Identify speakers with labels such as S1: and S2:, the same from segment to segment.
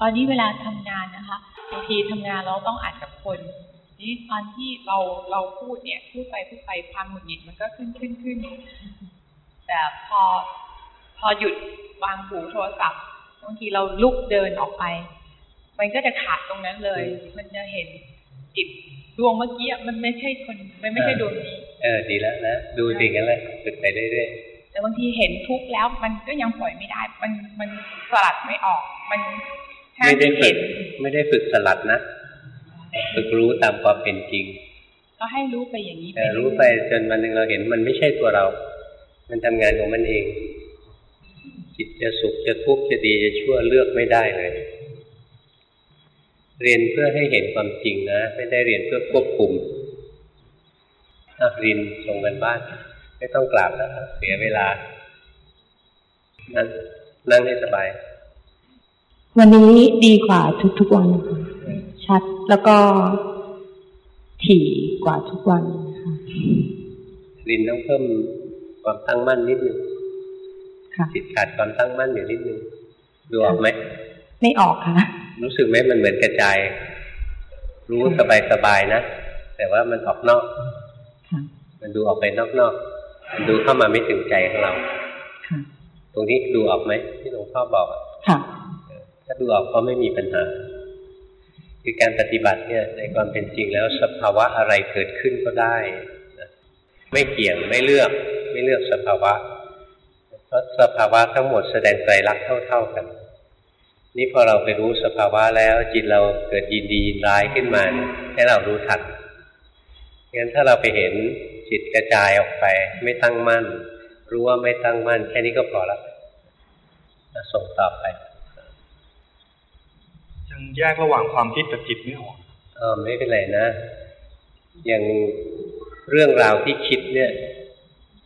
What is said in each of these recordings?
S1: ตอนนี้เวลาทำงานนะคะบางทีทำงานเราต้องอ่านกับคนนี่ตอนที่เราเราพูดเนี่ย พูดไปพูดไปความหงุดหงิดมันก็ขึ้นขึ้นขึ้นแต่พอพอหยุดวางหูโทรศัพท์บางทีเราลุกเดินออกไป มันก็จะขาดตรงนั้นเลย มันจะเห็นจิตดวงเมื่อกี้มันไม่ใช่คน มันไม่ใช่ดวงนี้
S2: เออดีแล้วนะดูสิ่งนั้นเลยฝึกไปเรื่อย
S1: ๆแต่บางทีเห็นทุกข์แล้วมันก็ยังปล่อยไม่ได้ มันมันสลัดไม่ออก มัน
S2: ไม่ได้ฝึกไม่ได้ฝึกสลัดนะฝึกรู้ตามความเป็นจริง
S1: ก็ให้รู้ไปอย่างนี้
S2: ไปรู้ไปจนวันหนึ่งเราเห็นมันไม่ใช่ตัวเรา มันทำงานของมันเอง จิตจะสุขจะทุกข์จะดีจะชั่วเลือกไม่ได้เลย เรียนเพื่อให้เห็นความจริงนะ ไม่ได้เรียนเพื่อควบคุมถ้าเรียนส่งกันบ้าน ไม่ต้องกราบแล้วเสียเวลานั่งนั่งให้สบาย
S3: วันนี้ดีกว่าทุกๆวันชัดแล้วก็ถี่กว่าทุกวันค่ะ
S2: ลินต้องเพิ่มความตั้งมั่นนิดนึงจิตขาดความตั้งมั่นอยู่นิดนึงดูออกไหม
S3: ไม่ออกค่ะ
S2: รู้สึกไหมมันเหมือนกระจาย รู้สบายสบายนะแต่ว่ามันออกนอกมันดูออกไปนอกๆมันดูเข้ามาไม่ถึงใจของเราตรงนี้ดูออกไหมที่หลวงพ่อบอก
S3: ค่ะ
S2: ถ้าดูออกก็ไม่มีปัญหา คือการปฏิบัติเนี่ยในความเป็นจริงแล้วสภาวะอะไรเกิดขึ้นก็ได้ ไม่เกี่ยงไม่เลือกไม่เลือกสภาวะ เพราะสภาวะทั้งหมดแสดงใจรักเท่า ๆกัน นี่พอเราไปรู้สภาวะแล้วจิตเราเกิดยินดียินร้ายขึ้นมาให้เรารู้ทันงั้นถ้าเราไปเห็นจิตกระจายออกไป ไม่ตั้งมั่น รู้ว่าไม่ตั้งมั่น แค่นี้ก็พอละส่งต่อไป
S4: แยกระหว่างความคิดกับจิตไม่ออก
S2: เออไม่เป็นไรนะ อย่างเรื่องราวที่คิดเนี่ย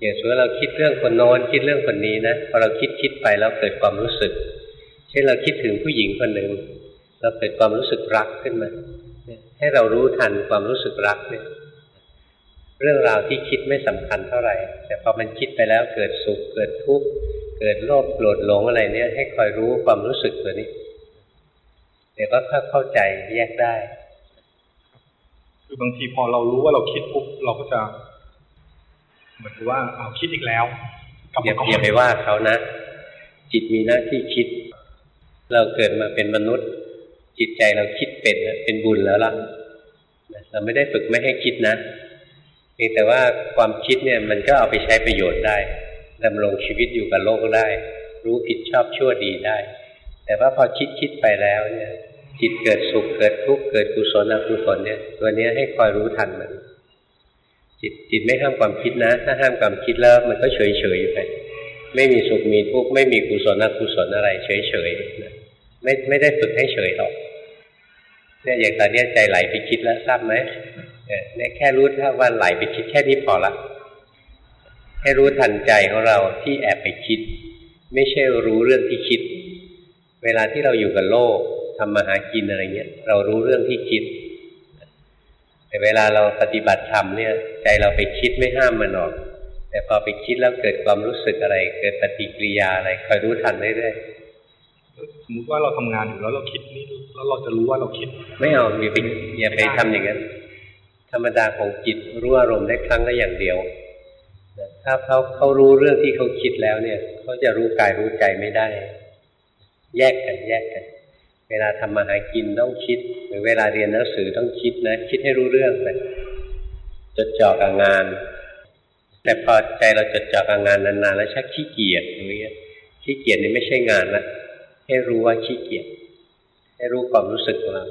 S2: อย่างสมมติเราคิดเรื่องคนโน้นคิดเรื่องคนนี้นะพอเราคิดคิดไปแล้วเกิดความรู้สึก เช่นเราคิดถึงผู้หญิงคนหนึ่งเราเกิดความรู้สึกรักขึ้นมาให้เรารู้ทันความรู้สึกรักเนี่ยเรื่องราวที่คิดไม่สำคัญเท่าไหร่ แต่พอมันคิดไปแล้วเกิดสุขเกิดทุกข์เกิดโลภโกรธหลงอะไรเนี่ยให้คอยรู้ความรู้สึกตัวนี้ เดี๋ยวก็เข้าใจแยกได้
S4: คือบางทีพอเรารู้ว่าเราคิดปุ๊บเราก็จะ เหมือนว่าเอาคิดอีกแล้ว
S2: อย่าอย่าไปว่าเขานะ จิตมีหน้าที่คิด เราเกิดมาเป็นมนุษย์ จิตใจเราคิดเป็นเป็นบุญแล้วล่ะเราไม่ได้ฝึกไม่ให้คิดนะเพียงแต่ว่าความคิดเนี่ยมันก็เอาไปใช้ประโยชน์ได้ดำรงชีวิตอยู่กับโลกได้ รู้ผิดชอบชั่วดีได้ แต่ว่าพอคิดคิดไปแล้วเนี่ย จิตเกิดสุขเกิดทุกข์เกิดกุศลอกุศลเนี่ย ตัวนี้ให้คอยรู้ทันมัน จิตจิตไม่ห้ามความคิดนะ ถ้าห้ามความคิดแล้ว มันก็เฉยเฉยไป ไม่มีสุขมีทุกข์ไม่มีกุศลอกุศลอะไร เฉยเฉยไม่ไม่ได้ฝึกให้เฉยหรอกเนี่ยอย่างตอนนี้ใจไหลไปคิดแล้วทราบไหมเนี่ยแค่รู้ถ้าว่าไหลไปคิดแค่นี้พอละให้รู้ทันใจของเราที่แอบไปคิด ไม่ใช่รู้เรื่องที่คิด เวลาที่เราอยู่กับโลกทำมาหากินอะไรเงี้ย เรารู้เรื่องที่คิด แต่เวลาเราปฏิบัติธรรมเนี่ย ใจเราไปคิดไม่ห้ามมันหรอก แต่พอไปคิดแล้วเกิดความรู้สึกอะไร เกิดปฏิกิริยาอะไรคอยรู้ทันเรื่อย
S4: ๆสมมติว่าเราทำงานอยู่แล้วเราคิดนี่แล้วเราจะรู้ว่าเราคิด
S2: ไม่เอาอย่าไปอย่าไปทำอย่างนั้นธรรมดาของจิตรู้อารมณ์ได้ครั้งละอย่างเดียวถ้าเขาเขารู้เรื่องที่เขาคิดแล้วเนี่ย เขาจะรู้กายรู้ใจไม่ได้ แยกกันแยกกัน เวลาทำมาหากินต้องคิด หรือเวลาเรียนหนังสือต้องคิดนะ คิดให้รู้เรื่องไปจดจ่อกับงาน แต่พอใจเราจดจ่อกับงานนานๆแล้วชักขี้เกียจอย่างเงี้ยขี้เกียจนี่ไม่ใช่งานนะให้รู้ว่าขี้เกียจให้รู้ความรู้สึกของเรา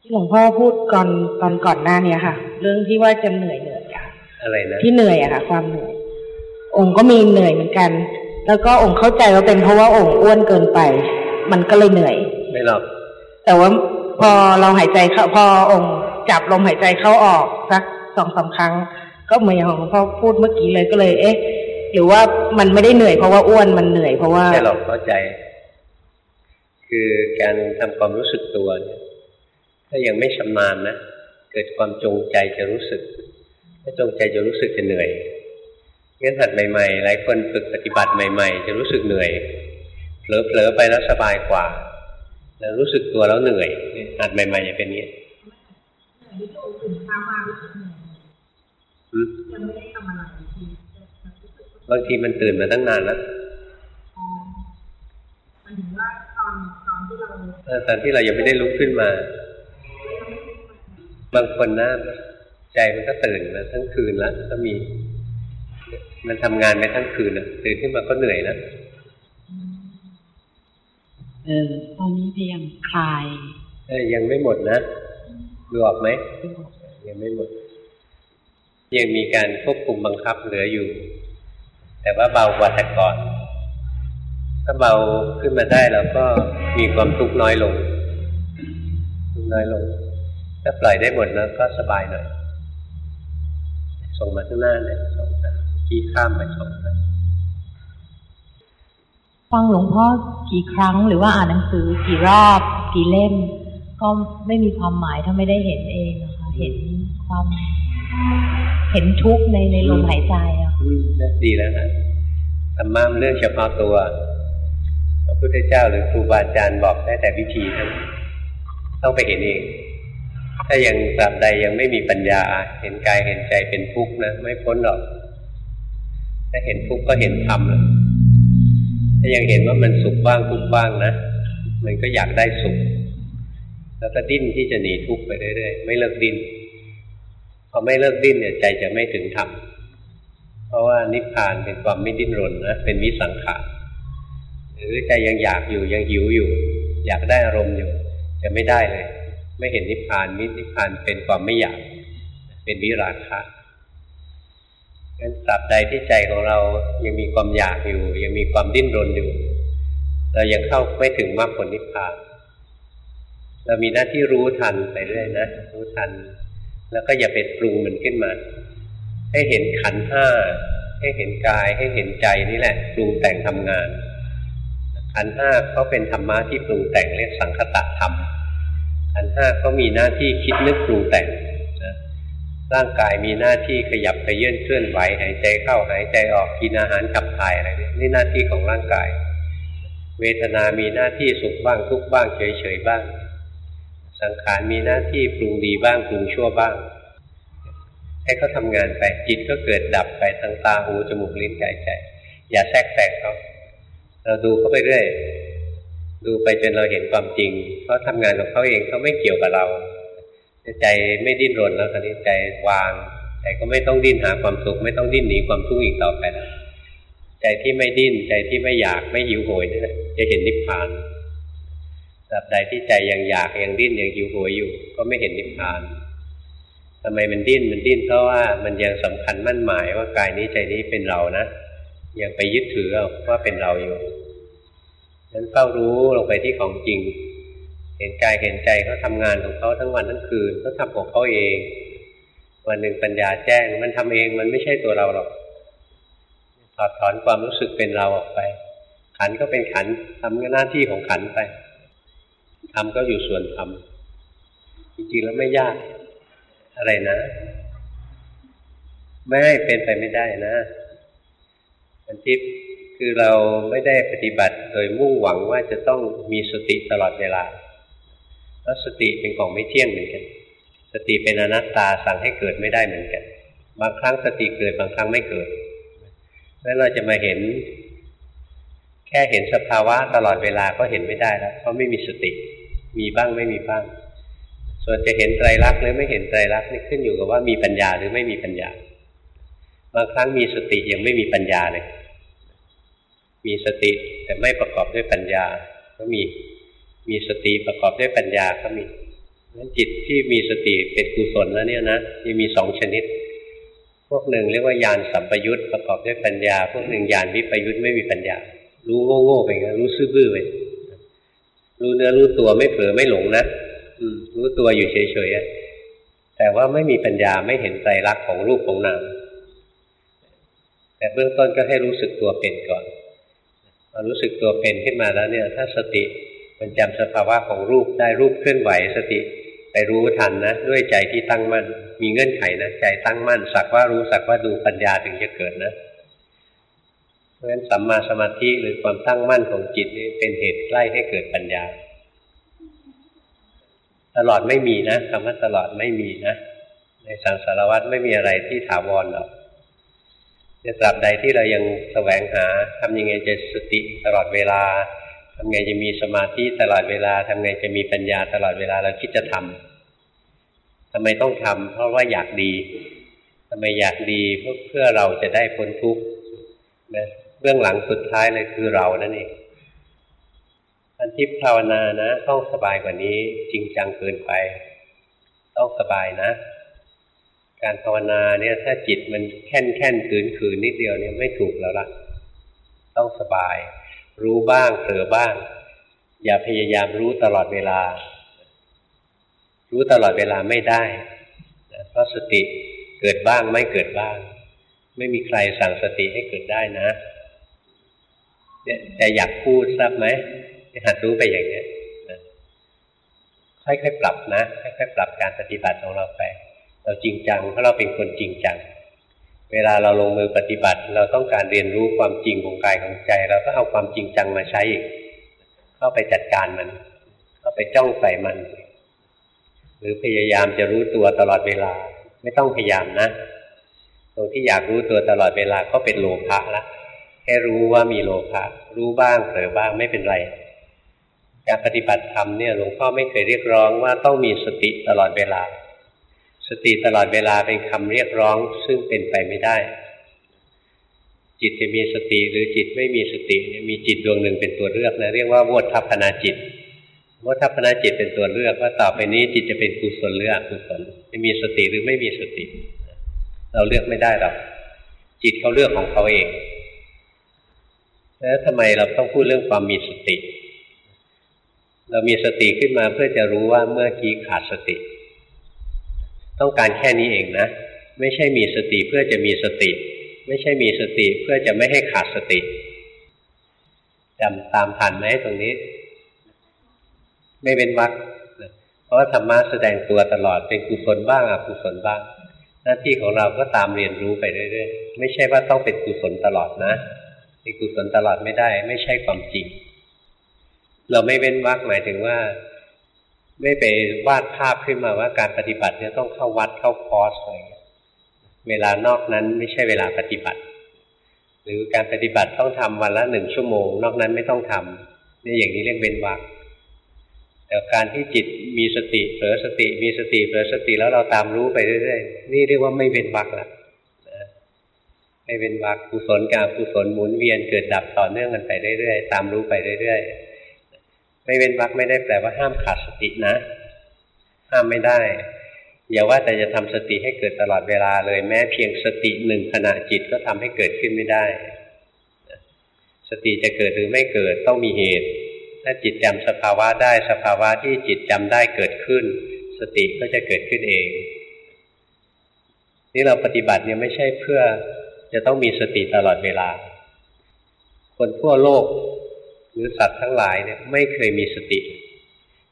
S3: ที่หลวงพ่อพูดก่อนตอนก่อนหน้านี้ค่ะ เรื่องที่ว่าจะเหนื่อยเหนื่อยอะ
S2: อะไรนะ
S3: ที่เหนื่อยอะค่ะ ความเหนื่อย องค์ก็มีเหนื่อยเหมือนกัน แล้วก็องค์เข้าใจว่าเป็นเพราะว่าองค์อ้วนเกินไป มันก็เลยเหนื่อย
S2: ไม่หรอก
S3: แต่ว่าพอเราหายใจเข้าพอองค์จับลมหายใจเข้าออกสักสองสาครั้ง ก็เหมือนอย่างของพ่อพูดเมื่อกี้เลยก็เลย เอ๊ะ หรือว่ามันไม่ได้เหนื่อยเพราะว่าอ้วนมันเหนื่อยเพราะว่า
S2: ไม่หรอกเข้าใจ คือการทำความรู้สึกตัวถ้ายังไม่ชำนาญนะเกิดความจงใจจะรู้สึกถ้าจงใจจะรู้สึกจะเหนื่อย งั้นหัดใหม่ๆ หลายคนฝึกปฏิบัติใหม่ ๆ จะรู้สึกเหนื่อยเผลอๆไปแล้วสบายกว่า แล้วรู้สึกตัวแล้วเหนื่อยหัดใหม่ๆจะเป็นอย่างนี้บางทีมันตื่นมาตั้งนานแล้วตอนที่เรายังไม่ได้ลุกขึ้นมา บางคนนะใจมันก็ตื่นมาทั้งคืนแล้วก็มี มันทำงานไปทั้งคืนนะตื่นขึ้นมาก็เหนื่อยนะ
S5: เออตอนนี้พยายามคลาย
S2: เออยังไม่หมดนะดูออกไหมยังไม่หมด ยังมีการควบคุมบังคับเหลืออยู่ แต่ว่าเบากว่าแต่ก่อน ถ้าเบาขึ้นมาได้เราก็มีความทุกข์น้อยลงทุกน้อยลง ถ้าปล่อยได้หมดแล้วก็สบายหน่อยส่งมาข้างหน้าเนี่ยส่งมา ที่ข้ามไปส่งมา
S5: ฟังหลวงพ่อกี่ครั้งหรือว่าอ่านหนังสือกี่รอบ กี่เล่ม ก็ไม่มีความหมายถ้าไม่ได้เห็นเองนะคะเห็นความ เห็นทุกข์ในในลมหายใจอะ
S2: ดีแล้วนะธรรมะเรื่องเฉพาะตัวพระพุทธเจ้าหรือครูบาอาจารย์บอกได้แต่วิธีนั้นต้องไปเห็นเอง ถ้ายังตราบใดยังไม่มีปัญญา เห็นกายเห็นใจเป็นทุกข์นะไม่พ้นหรอก ถ้าเห็นทุกข์ก็เห็นธรรมถ้ายังเห็นว่ามันสุขบ้างทุกข์บ้างนะมันก็อยากได้สุข แล้วก็ดิ้นที่จะหนีทุกข์ไปเรื่อยๆไม่เลิกดิ้นพอไม่เลิกดิ้นเนี่ยใจจะไม่ถึงธรรมเพราะว่านิพพานเป็นความไม่ดิ้นรนนะเป็นวิสังขารหรือใจยังอยากอยู่ยังหิวอยู่ อยากได้อารมณ์อยู่จะไม่ได้เลย ไม่เห็นนิพพานนิพพานเป็นความไม่อยาก เป็นวิราคะ งั้นตราบใดที่ใจของเรายังมีความอยากอยู่ ยังมีความดิ้นรนอยู่ เรายังเข้าไม่ถึงมรรคผลนิพพานเรามีหน้าที่รู้ทันไปเรื่อยนะรู้ทัน แล้วก็อย่าไปปรุงมันขึ้นมา ให้เห็นขันห้าให้เห็นกายให้เห็นใจนี่แหละปรุงแต่งทำงาน ขันห้าเขาเป็นธรรมะที่ปรุงแต่งเรียกสังคตะธรรมขันห้าเขามีหน้าที่คิดนึกปรุงแต่ง ร่างกายมีหน้าที่ขยับไปเยื่นเคลื่อนไหวหายใจเข้าหายใจออกกินอาหารขับถ่ายอะไรนี่นี่หน้าที่ของร่างกาย เวทนามีหน้าที่สุขบ้างทุกบ้างเฉยๆบ้าง สังขารมีหน้าที่ปรุงดีบ้างปรุงชั่วบ้าง ให้เขาทางานไปจิตก็เกิดดับไปทางตาหูจมูกลิ้นกายใจ อย่าแทรกแซงเขาเราดูเขาไปเรื่อยดูไปจนเราเห็นความจริงเขาทำงานของเขาเองเขาไม่เกี่ยวกับเรา ใจไม่ดิ้นรนแล้วตอนนี้ใจวางใจก็ไม่ต้องดิ้นหาความสุข ไม่ต้องดิ้นหนีความทุกข์อีกต่อไปแล้วใจที่ไม่ดิ้นใจที่ไม่อยากไม่หิวโหยนี่แหละจะเห็นนิพพานตราบใดที่ใจยังอยากยังดิ้นยังหิวโหยอยู่ ก็ไม่เห็นนิพพานทำไมมันดิ้นมันดิ้นเพราะว่ามันยังสำคัญมั่นหมายว่ากายนี้ใจนี้เป็นเรานะยังไปยึดถือว่าเป็นเราอยู่นั้นเฝ้ารู้ลงไปที่ของจริง เห็นกายเห็นใจเขาทางานของเขาทั้งวันทั้งคืนเขาทำของเขาเอง วันหนึ่งปัญญาแจ้ง มันทำเองมันไม่ใช่ตัวเราหรอกถอดถอนความรู้สึกเป็นเราออกไป ขันก็เป็นขันทำหน้าที่ของขันไปทำก็อยู่ส่วนทำจริงๆแล้วไม่ยากอะไรนะ ไม่ให้เป็นไปไม่ได้นะอันที่คือเราไม่ได้ปฏิบัติโดยมุ่งหวังว่าจะต้องมีสติตลอดเวลา แล้วสติเป็นของไม่เที่ยงเหมือนกัน สติเป็นอนัตตาสั่งให้เกิดไม่ได้เหมือนกัน บางครั้งสติเกิดบางครั้งไม่เกิดแล้วเราจะมาเห็น แค่เห็นสภาวะตลอดเวลาก็เห็นไม่ได้แล้วเพราะไม่มีสติ มีบ้างไม่มีบ้าง ส่วนจะเห็นไตรลักษณ์หรือไม่เห็นไตรลักษณ์นี่ขึ้นอยู่กับว่ามีปัญญาหรือไม่มีปัญญา บางครั้งมีสติยังไม่มีปัญญาเลย มีสติแต่ไม่ประกอบด้วยปัญญาก็มี มีสติประกอบด้วยปัญญาก็มีนั้นจิตที่มีสติเป็นกุศลแล้วเนี่ยนะจะมีสองชนิด พวกหนึ่งเรียกว่ายานสัมปยุตประกอบด้วยปัญญา พวกหนึ่งยานวิปยุตไม่มีปัญญา รู้โง่ๆไปงั้นรู้ซื่อบื้อไปรู้เนื้อรู้ตัวไม่เผลอไม่หลงนะอืรู้ตัวอยู่เฉยๆแต่ว่าไม่มีปัญญาไม่เห็นใจรักของรูปของนามแต่เบื้องต้นก็ให้รู้สึกตัวเป็นก่อนพอรู้สึกตัวเป็นขึ้นมาแล้วเนี่ย ถ้าสติ มันจำสภาวะของรูปได้รูปเคลื่อนไหวสติไปรู้ทันนะด้วยใจที่ตั้งมั่น มีเงื่อนไขนะใจตั้งมั่น สักว่ารู้สักว่าดูปัญญาถึงจะเกิดนะเพราะฉะนั้นสัมมาสมาธิหรือความตั้งมั่นของจิตนี่เป็นเหตุใกล้ให้เกิดปัญญา ตลอดไม่มีนะคำว่าตลอดไม่มีนะในสังสารวัฏไม่มีอะไรที่ถาวรหรอกจะตราบใดที่เรายังแสวงหาทำยังไงจะสติตลอดเวลา ทำไงจะมีสมาธิตลอดเวลาทำไงจะมีปัญญาตลอดเวลาเราคิดจะทำทำไมต้องทำเพราะว่าอยากดีทำไมอยากดีเพื่อเพื่อเราจะได้พ้นทุกข์นะเบื้องหลังสุดท้ายเลยคือเรานั่นเองอันที่ภาวนานะ ต้องสบายกว่านี้ จริงจังเกินไป ต้องสบายนะ การภาวนาเนี่ย ถ้าจิตมันแค่นแค่นขืนขืนนิดเดียวเนี่ยไม่ถูกแล้วล่ะ ต้องสบาย รู้บ้างเผลอบ้าง อย่าพยายามรู้ตลอดเวลา รู้ตลอดเวลาไม่ได้เพราะสติเกิดบ้างไม่เกิดบ้าง ไม่มีใครสั่งสติให้เกิดได้นะแต่อยากพูดทราบไหมหัดรู้ไปอย่างนี้ค่อยๆปรับนะค่อยๆปรับการปฏิบัติของเราไป เราจริงจังเพราะเราเป็นคนจริงจัง เวลาเราลงมือปฏิบัติ เราต้องการเรียนรู้ความจริงของกายของใจ เราก็เอาความจริงจังมาใช้อีกเข้าไปจัดการมัน เข้าไปจ้องใส่มัน หรือพยายามจะรู้ตัวตลอดเวลา ไม่ต้องพยายามนะ ตรงที่อยากรู้ตัวตลอดเวลาก็เป็นโลภะละแค่รู้ว่ามีโลภะรู้บ้างเผลอบ้างไม่เป็นไรการปฏิบัติธรรมเนี่ยหลวงพ่อไม่เคยเรียกร้องว่าต้องมีสติตลอดเวลา สติตลอดเวลาเป็นคำเรียกร้องซึ่งเป็นไปไม่ได้ จิตจะมีสติหรือจิตไม่มีสติมีจิตดวงหนึ่งเป็นตัวเลือกนะเรียกว่าโวทัพนาจิตโวทัพนาจิตเป็นตัวเลือกว่าต่อไปนี้จิตจะเป็นกุศลหรืออกุศลจะมีสติหรือไม่มีสติ เราเลือกไม่ได้หรอกจิตเขาเลือกของเขาเองแล้วทำไมเราต้องพูดเรื่องความมีสติ เรามีสติขึ้นมาเพื่อจะรู้ว่าเมื่อกี้ขาดสติ ต้องการแค่นี้เองนะ ไม่ใช่มีสติเพื่อจะมีสติ ไม่ใช่มีสติเพื่อจะไม่ให้ขาดสติจำตามทันไหมตรงนี้ ไม่เป็นวักเพราะว่าธรรมะแสดงตัวตลอดเป็นกุศลบ้างอกุศลบ้าง หน้าที่ของเราก็ตามเรียนรู้ไปเรื่อยๆไม่ใช่ว่าต้องเป็นกุศลตลอดนะเป็นกุศลตลอดไม่ได้ ไม่ใช่ความจริง เราไม่เว้นวักหมายถึงว่า ไม่ไปวาดภาพขึ้นมาว่าการปฏิบัติเนี่ยต้องเข้าวัดเข้าคอร์สอะไรเวลานอกนั้นไม่ใช่เวลาปฏิบัติ หรือการปฏิบัติต้องทำวันละหนึ่งชั่วโมง นอกนั้นไม่ต้องทำนี่อย่างนี้เรียกเว้นวักแต่การที่จิตมีสติเผลอสติมีสติเผลอสติแล้วเราตามรู้ไปเรื่อยๆนี่เรียกว่าไม่เว้นวักละไม่เป็นวักกุศลกับกุศลหมุนเวียนเกิดดับต่อเนื่องกันไปเรื่อยๆตามรู้ไปเรื่อยๆ ไม่เป็นวักไม่ได้แปลว่าห้ามขาดสตินะ ห้ามไม่ได้ อย่าว่าแต่จะทำสติให้เกิดตลอดเวลาเลยแม้เพียงสติหนึ่งขณะจิตก็ทำให้เกิดขึ้นไม่ได้ สติจะเกิดหรือไม่เกิดต้องมีเหตุ ถ้าจิตจำสภาวะได้สภาวะที่จิตจำได้เกิดขึ้น สติก็จะเกิดขึ้นเอง นี่เราปฏิบัติเนี่ยไม่ใช่เพื่อจะต้องมีสติตลอดเวลา คนทั่วโลก หรือสัตว์ทั้งหลายเนี่ยไม่เคยมีสติ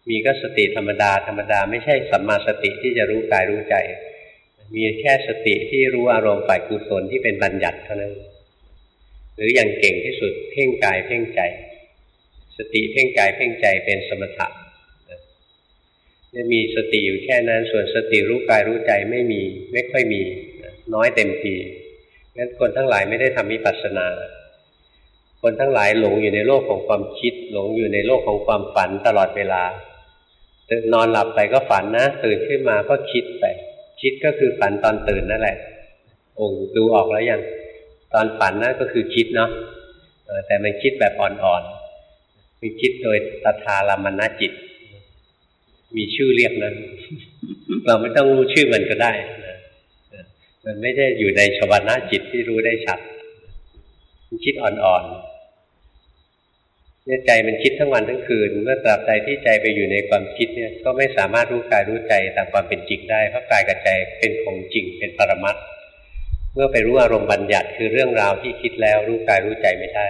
S2: มีก็สติธรรมดาธรรมดา ไม่ใช่สัมมาสติที่จะรู้กายรู้ใจ มีแค่สติที่รู้อารมณ์ฝ่ายกุศลที่เป็นบัญญัติเท่านั้น หรืออย่างเก่งที่สุดเพ่งกายเพ่งใจ สติเพ่งกายเพ่งใจเป็นสมถะจะมีสติอยู่แค่นั้น ส่วนสติรู้กายรู้ใจไม่มี ไม่ค่อยมี น้อยเต็มทีงั้นคนทั้งหลายไม่ได้ทำวิปัสสนา คนทั้งหลายหลงอยู่ในโลกของความคิด หลงอยู่ในโลกของความฝันตลอดเวลานอนหลับไปก็ฝันนะ ตื่นขึ้นมาก็คิดไป คิดก็คือฝันตอนตื่นนั่นแหละโอ้ดูออกแล้วยังตอนฝันนั่นก็คือคิดเนาะแต่มันคิดแบบอ่อนๆมีคิดโดยตถาลามณจิต มีชื่อเรียกนั้น เราไม่ต้องรู้ชื่อมันก็ได้มันไม่ได้อยู่ในชวนาจิตที่รู้ได้ชัด มันคิดอ่อนๆเนี่ยใจมันคิดทั้งวันทั้งคืน เมื่อตราบใดที่ใจไปอยู่ในความคิดเนี่ยก็ไม่สามารถรู้กายรู้ใจตามความเป็นจริงได้เพราะกายกับใจเป็นของจริงเป็นปรมัตถ์เมื่อไปรู้อารมณ์บัญญัติคือเรื่องราวที่คิดแล้วรู้กายรู้ใจไม่ได้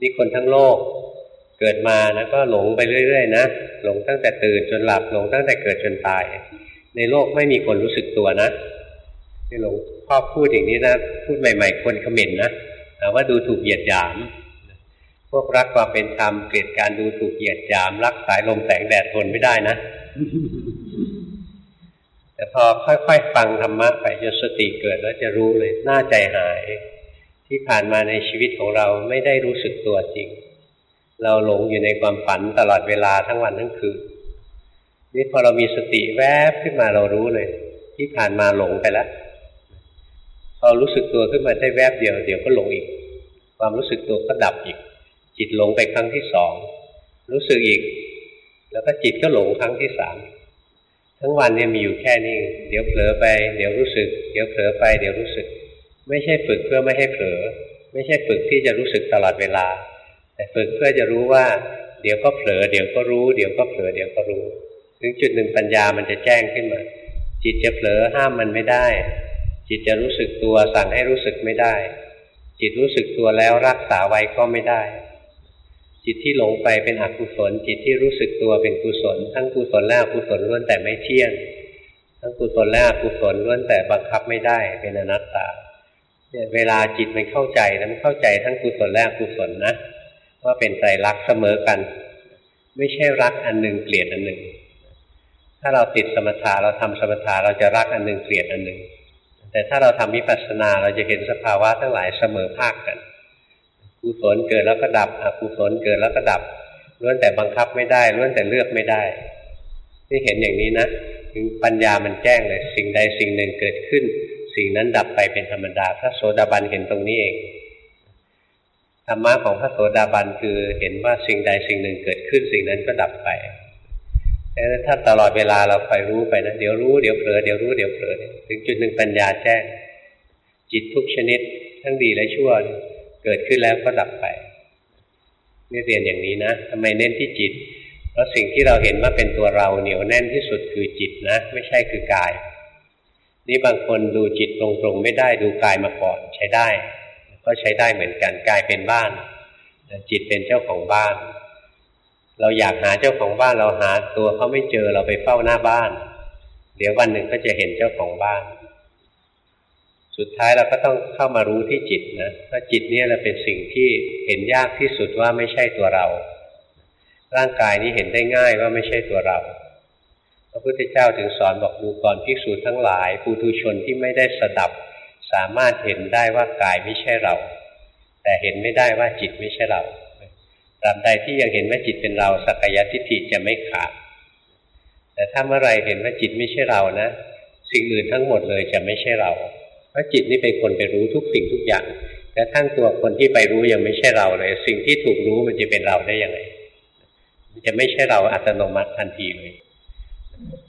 S2: นี่คนทั้งโลกเกิดมานะก็หลงไปเรื่อยๆนะหลงตั้งแต่ตื่นจนหลับหลงตั้งแต่เกิดจนตาย ในโลกไม่มีคนรู้สึกตัวนะที่หลวงพ่อพูดอย่างนี้นะ พูดใหม่ ๆ คนเขม็นนะ หาว่าดูถูกเหยียดหยาม พวกรักความเป็นธรรมเกลียดการดูถูกเหยียดหยาม รักสายลมแสงแดดทนไม่ได้นะ แต่พอค่อยๆฟังธรรมะไปจนสติเกิดแล้วจะรู้เลยหน้าใจหาย ที่ผ่านมาในชีวิตของเราไม่ได้รู้สึกตัวจริง เราหลงอยู่ในความฝันตลอดเวลาทั้งวันทั้งคืนนี่พอเรามีสติแวบขึ้นมาเรารู้เลย ที่ผ่านมาหลงไปแล้ว อรู้สึกตัวขึ้นมาได้แวบเดียวเดี๋ยวก็หลงอีก ความรู้สึกตัวก็ดับอีก จิตหลงไปครั้งที่สองรู้สึกอีก แล้วก็จิตก็หลงครั้งที่สามทั้งวันเนี่ยมีอยู่แค่นี้ เดี๋ยวเผลอไป เดี๋ยวรู้สึก เดี๋ยวเผลอไปเดี๋ยวรู้สึก ไม่ใช่ฝึกเพื่อไม่ให้เผลอ ไม่ใช่ฝึกที่จะรู้สึกตลอดเวลา แต่ฝึกเพื่อจะรู้ว่า เดี๋ยวก็เผลอ เดี๋ยวก็รู้ เดี๋ยวก็เผลอเดี๋ยวก็รู้ ถึงจุดหนึ่งปัญญามันจะแจ้งขึ้นมา จิตจะเผลอห้ามมันไม่ได้ จิตจะรู้สึกตัวสั่งให้รู้สึกไม่ได้ จิตรู้สึกตัวแล้วรักษาไว้ก็ไม่ได้ จิตที่หลงไปเป็นอกุศล จิตที่รู้สึกตัวเป็นกุศล ทั้งกุศลและอกุศลล้วนแต่ไม่เที่ยงทั้งกุศลและอกุศลล้วนแต่บังคับไม่ได้เป็นอนัตตาเนี่ยเวลาจิตมันเข้าใจนะมันเข้าใจทั้งกุศลและอกุศลนะว่าเป็นใจรักเสมอกัน ไม่ใช่รักอันหนึ่งเกลียดอันหนึ่งถ้าเราติดสมถะเราทำสมถะเราจะรักอันหนึ่งเกลียดอันหนึ่ง แต่ถ้าเราทำวิปัสสนาเราจะเห็นสภาวะทั้งหลายเสมอภาคกันกุศลเกิดแล้วก็ดับอกุศลเกิดแล้วก็ดับล้วนแต่บังคับไม่ได้ล้วนแต่เลือกไม่ได้ ที่เห็นอย่างนี้นะถึงปัญญามันแจ้งเลย สิ่งใดสิ่งหนึ่งเกิดขึ้น สิ่งนั้นดับไปเป็นธรรมดาพระโสดาบันเห็นตรงนี้เองธรรมะของพระโสดาบันคือเห็นว่าสิ่งใดสิ่งหนึ่งเกิดขึ้น สิ่งนั้นก็ดับไป แต่ถ้าตลอดเวลาเราคอยรู้ไปนะเดี๋ยวรู้เดี๋ยวเผลอเดี๋ยวรู้เดี๋ยวเผลอถึงจุดหนึ่งปัญญาแจ้ง จิตทุกชนิด ทั้งดีและชั่วเกิดขึ้นแล้วก็ดับไปนี่เรียนอย่างนี้นะทำไมเน้นที่จิต เพราะสิ่งที่เราเห็นว่าเป็นตัวเราเหนียวแน่นที่สุดคือจิตนะ ไม่ใช่คือกาย นี่บางคนดูจิตตรงๆไม่ได้ดูกายมาก่อนใช้ได้ ก็ใช้ได้เหมือนกันกายเป็นบ้าน จิตเป็นเจ้าของบ้าน เราอยากหาเจ้าของบ้านเราหาตัวเขาไม่เจอเราไปเฝ้าหน้าบ้าน เดี๋ยววันหนึ่งก็จะเห็นเจ้าของบ้าน สุดท้ายเราก็ต้องเข้ามารู้ที่จิตนะเพราจิตเนี่ยแหละเป็นสิ่งที่เห็นยากที่สุดว่าไม่ใช่ตัวเรา ร่างกายนี้เห็นได้ง่ายว่าไม่ใช่ตัวเราพระพุทธเจ้าถึงสอนบอกดูก่อนภิกษุทั้งหลายปุถุชนที่ไม่ได้สดับ สามารถเห็นได้ว่ากายไม่ใช่เรา แต่เห็นไม่ได้ว่าจิตไม่ใช่เรา ตราบใดที่ยังเห็นว่าจิตเป็นเราสักยทิฏฐิจะไม่ขาด แต่ถ้าเมื่อไรเห็นว่าจิตไม่ใช่เรานะ สิ่งอื่นทั้งหมดเลยจะไม่ใช่เรา เพราะจิตนี่เป็นคนไปรู้ทุกสิ่งทุกอย่างแต่ทั้งตัวคนที่ไปรู้ยังไม่ใช่เราเลย สิ่งที่ถูกรู้มันจะเป็นเราได้ยังไงมันจะไม่ใช่เราอัตโนมัติทันทีเลย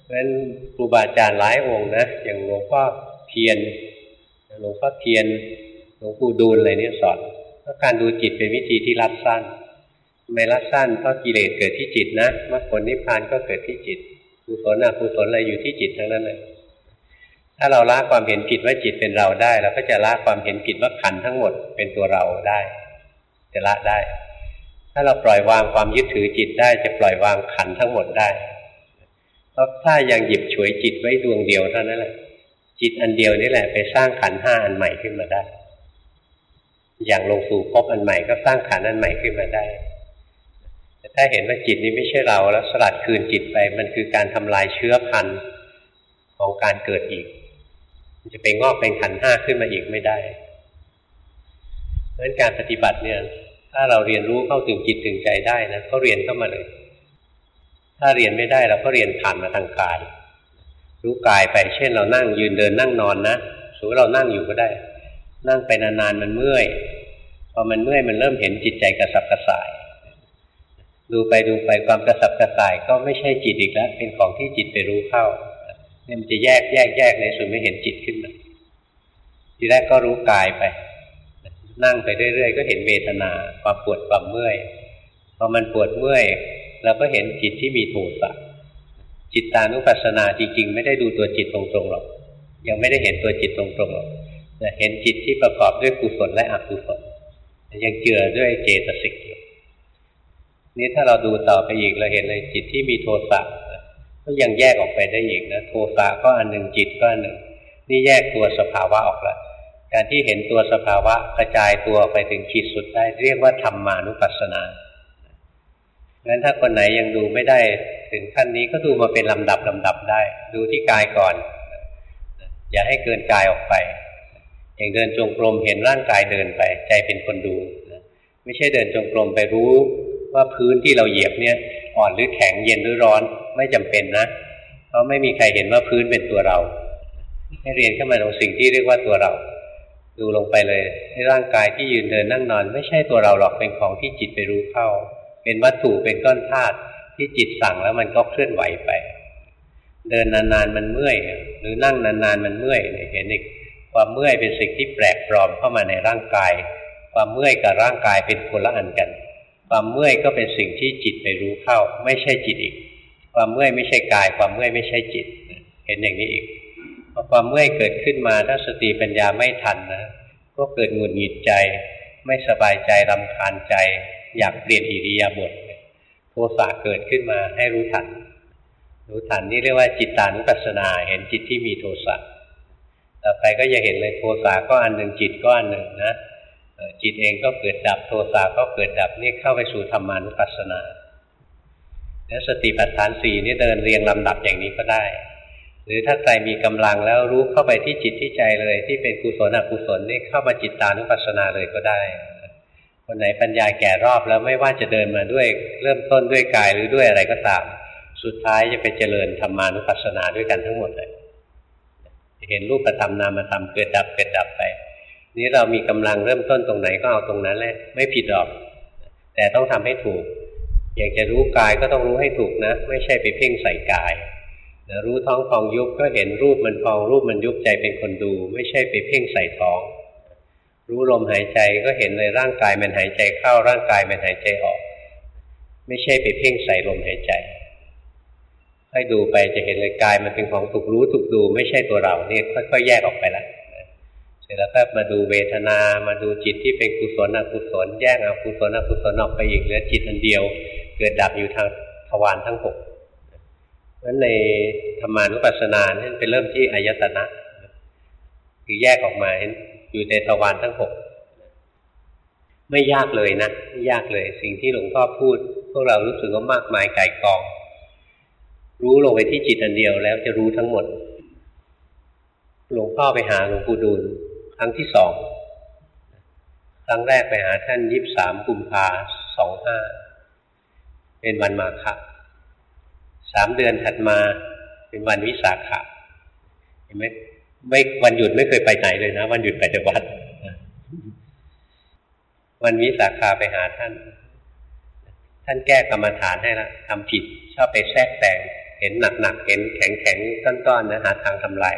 S2: เพราะฉะนั้นครูบาอาจารย์หลายองค์นะอย่างหลวงพ่อเทียนหลวงพ่อเทียนหลวงปู่ดูลอะไรเนี่ยสอนว่าการดูจิตเป็นวิธีที่รัดสั้น ไม่รัดสั้นเพราะกิเลสเกิดที่จิตนะมรรคผลนิพพานก็เกิดที่จิตกุศลอกุศลอะไรอยู่ที่จิตทั้งนั้นเลยถ้าเราละความเห็นผิดว่าจิตเป็นเราได้เราก็จะละความเห็นผิดว่าขันทั้งหมดเป็นตัวเราได้ จะละได้ ถ้าเราปล่อยวางความยึดถือจิตได้ จะปล่อยวางขันทั้งหมดได้เพราะถ้ายังหยิบฉวยจิตไว้ดวงเดียวเท่านั้นแหละจิตอันเดียวนี่แหละไปสร้างขันห้าอันใหม่ขึ้นมาได้ อย่างลงสู่พบอันใหม่ก็สร้างขันอันใหม่ขึ้นมาได้ แต่ถ้าเห็นว่าจิตนี้ไม่ใช่เราแล้วสลัดคืนจิตไป มันคือการทำลายเชื้อพันธุ์ของการเกิดอีก มันจะไปงอกเป็นขันห้าขึ้นมาอีกไม่ได้เพราะฉะนั้นการปฏิบัติเนี่ย ถ้าเราเรียนรู้เข้าถึงจิตถึงใจได้นะก็เรียนเข้ามาเลย ถ้าเรียนไม่ได้เราก็เรียนผ่านมาทางกาย รู้กายไปเช่นเรานั่งยืนเดินนั่งนอนนะสมมติเรานั่งอยู่ก็ได้ นั่งไปนานๆมันเมื่อยพอมันเมื่อยมันเริ่มเห็นจิตใจกระสับกระส่าย ดูไปดูไปความกระสับกระส่ายก็ไม่ใช่จิตอีกแล้ว เป็นของที่จิตไปรู้เข้าเนี่ยมันจะแยกแยกแยกในสุดไม่เห็นจิตขึ้นมาทีแรกก็รู้กายไป นั่งไปเรื่อยๆก็เห็นเวทนาความปวดความเมื่อยพอมันปวดเมื่อยเราก็เห็นจิตที่มีโทสะจิตตานุปัสสนาจริงๆ ไม่ได้ดูตัวจิตตรงๆหรอก ยังไม่ได้เห็นตัวจิตตรงๆหรอกแต่เห็นจิตที่ประกอบด้วยกุศลและอกุศลยังเจือด้วยเจตสิกอยู่ นี่ถ้าเราดูต่อไปอีกเราเห็นเลยจิตที่มีโทสะก็ยังแยกออกไปได้อีกนะโทสะก็อันหนึ่งจิตก็อันหนึ่ง นี่แยกตัวสภาวะออกแล้วการที่เห็นตัวสภาวะกระจายตัวไปถึงขีดสุดได้เรียกว่าธรรมานุปัสสนางั้นถ้าคนไหนยังดูไม่ได้ถึงขั้นนี้ก็ดูมาเป็นลำดับลำดับได้ ดูที่กายก่อน อย่าให้เกินกายออกไป อย่างเดินจงกรมเห็นร่างกายเดินไป ใจเป็นคนดู ไม่ใช่เดินจงกรมไปรู้ ว่าพื้นที่เราเหยียบเนี่ยอ่อนหรือแข็งเย็นหรือร้อนไม่จำเป็นนะ เพราะไม่มีใครเห็นว่าพื้นเป็นตัวเรา ให้เรียนเข้ามาตรงสิ่งที่เรียกว่าตัวเรา ดูลงไปเลยในร่างกายที่ยืนเดินนั่งนอน ไม่ใช่ตัวเราหรอกเป็นของที่จิตไปรู้เข้า เป็นวัตถุเป็นก้อนธาตุที่จิตสั่งแล้วมันก็เคลื่อนไหวไป เดินนานๆมันเมื่อย หรือนั่งนานๆมันเมื่อยเห็นอีกความเมื่อยเป็นสิ่งที่แปลกปลอมเข้ามาในร่างกาย ความเมื่อยกับร่างกายเป็นคนละอันกัน ความเมื่อยก็เป็นสิ่งที่จิตไปรู้เข้า ไม่ใช่จิตอีก ความเมื่อยไม่ใช่กาย ความเมื่อยไม่ใช่จิต เห็นอย่างนี้อีกพอความเมื่อยเกิดขึ้นมาถ้าสติปัญญาไม่ทันนะก็เกิดหงุดหงิดใจ ไม่สบายใจรำคาญใจ อยากเปลี่ยนอิริยาบถโทสะเกิดขึ้นมาให้รู้ทัน รู้ทันนี่เรียกว่าจิตตานุปัสสนาเห็นจิตที่มีโทสะต่อไปก็จะเห็นเลยโทสะก็อันหนึ่งจิตก็อันหนึ่งนะ จิตเองก็เกิดดับโทสะก็เกิดดับนี่เข้าไปสู่ธรรมานุปัสสนาแล้วสติปัฏฐานสี่นี่เดินเรียงลำดับอย่างนี้ก็ได้ หรือถ้าใครมีกำลังแล้วรู้เข้าไปที่จิตที่ใจเลย ที่เป็นกุศลอกุศลนี่เข้ามาจิตตานุปัสสนาเลยก็ได้คนไหนปัญญาแก่รอบแล้วไม่ว่าจะเดินมาด้วยเริ่มต้นด้วยกายหรือด้วยอะไรก็ตาม สุดท้ายจะไปเจริญธรรมานุปัสสนาด้วยกันทั้งหมดเลยเห็นรูปธรรมนามธรรมเกิดดับเกิดดับไป นี้เรามีกำลังเริ่มต้นตรงไหนก็เอาตรงนั้นแหละไม่ผิดหรอก แต่ต้องทำให้ถูก อยากจะรู้กายก็ต้องรู้ให้ถูกนะ ไม่ใช่ไปเพ่งใส่กายนะรู้ท้องพองยุบก็เห็นรูปมันพองรูปมันยุบใจเป็นคนดู ไม่ใช่ไปเพ่งใส่ท้อง รู้ลมหายใจก็เห็นเลยร่างกายมันหายใจเข้าร่างกายมันหายใจออก ไม่ใช่ไปเพ่งใส่ลมหายใจค่อยดูไปจะเห็นเลยกายมันเป็นของถูกรู้ถูกดู ไม่ใช่ตัวเราเนี่ยค่อยๆแยกออกไปละ เสร็จแล้วก็มาดูเวทนา มาดูจิตที่เป็นกุศลอกุศลแยกอกุศลอกุศลออกไปอีกเหลือจิตอันเดียว เกิดดับอยู่ทางทวารทั้งหกเพราะในธรรมานุปัสสนาเนี่ยเป็นเริ่มที่อายตนะ คือแยกออกมาอยู่ในทวารทั้งหกไม่ยากเลยนะไม่ยากเลย สิ่งที่หลวงพ่อพูด พวกเรารู้สึกว่ามากมายไก่กอง รู้ลงไปที่จิตอันเดียวแล้วจะรู้ทั้งหมด หลวงพ่อไปหาหลวงปู่ดูล ครั้งที่สองครั้งแรกไปหาท่านยิบสามกุมภาสองห้าเป็นวันมาฆะสามเดือนถัดมาเป็นวันวิสาขะเห็นไหมไม่วันหยุดไม่เคยไปไหนเลยนะ วันหยุดไปแต่วัดวันวิสาขาไปหาท่าน ท่านแก้กรรมฐานให้ละทำผิด ชอบไปแทรกแต่ง เห็นหนักๆเห็นแข็งๆก้อนๆนะหาทางทำลาย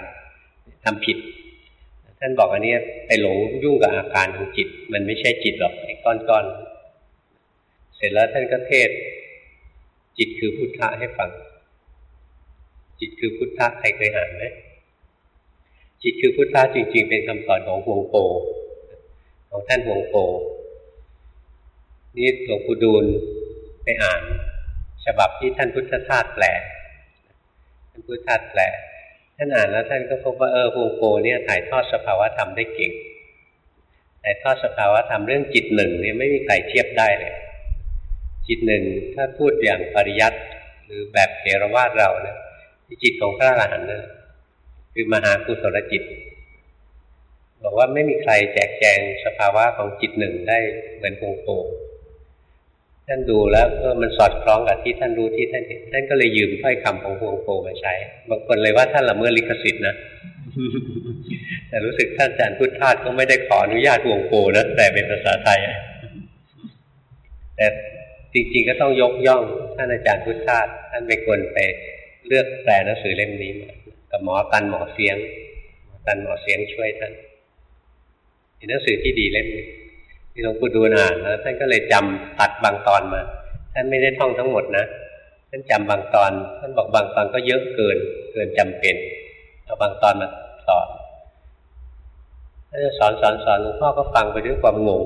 S2: ทำผิด ท่านบอกอันนี้ไปหลงยุ่งกับอาการของจิต มันไม่ใช่จิตหรอกไอ้ก้อนๆเสร็จแล้วท่านก็เทศ จิตคือพุทธะให้ฟัง จิตคือพุทธะใครเคยอ่านไหมจิตคือพุทธะจริง ๆ เป็นคำสอนของหวงโปของท่านหวงโปนี่หลวงปู่ดูลไปอ่าน ฉบับที่ท่านพุทธทาสแปลท่านพุทธทาสแปล ท่านอ่านแล้วท่านก็พบว่าเออหวงโปเนี่ยถ่ายทอดสภาวะธรรมได้เก่งถ่ายทอดสภาวะธรรมเรื่องจิตหนึ่งเนี่ยไม่มีใครเทียบได้เลย จิตหนึ่งถ้าพูดอย่างปริยัติหรือแบบเทรวาสเราเนี่ยจิตของพระอรหันต์นั่นคือมหากุศลจิต บอกว่าไม่มีใครแจกแจงสภาวะของจิตหนึ่งได้เหมือนโงโป ท่านดูแล้วเออมันสอดคล้องกับที่ท่านรู้ที่ท่านเห็นท่านก็เลยยืมถ้อยคำของฮวงโปมาใช้ บางคนเลยว่าท่านละเมิดลิขสิทธิ์นะแต่รู้สึกท่านอาจารย์พุทธทาสก็ไม่ได้ขออนุญาตฮวงโปนะแต่เป็นภาษาไทย แต่จริงๆก็ต้องยกย่องท่านอาจารย์พุทธทาสท่านเป็นคนไปเลือกแปลหนังสือเล่มนี้มากับหมอตันหมอเสียงหมอตันหมอเสียงช่วยท่านเป็นหนังสือที่ดีเล่มนึง ที่หลวงปู่ดูลอ่านแล้วท่านก็เลยจำตัดบางตอนมา ท่านไม่ได้ท่องทั้งหมดนะท่านจำบางตอน ท่านบอกบางตอนก็เยอะเกิน เกินจำเป็นเอาบางตอนมาสอนท่านจะสอนสอนสอนหลวงพ่อก็ฟังไปด้วยความงง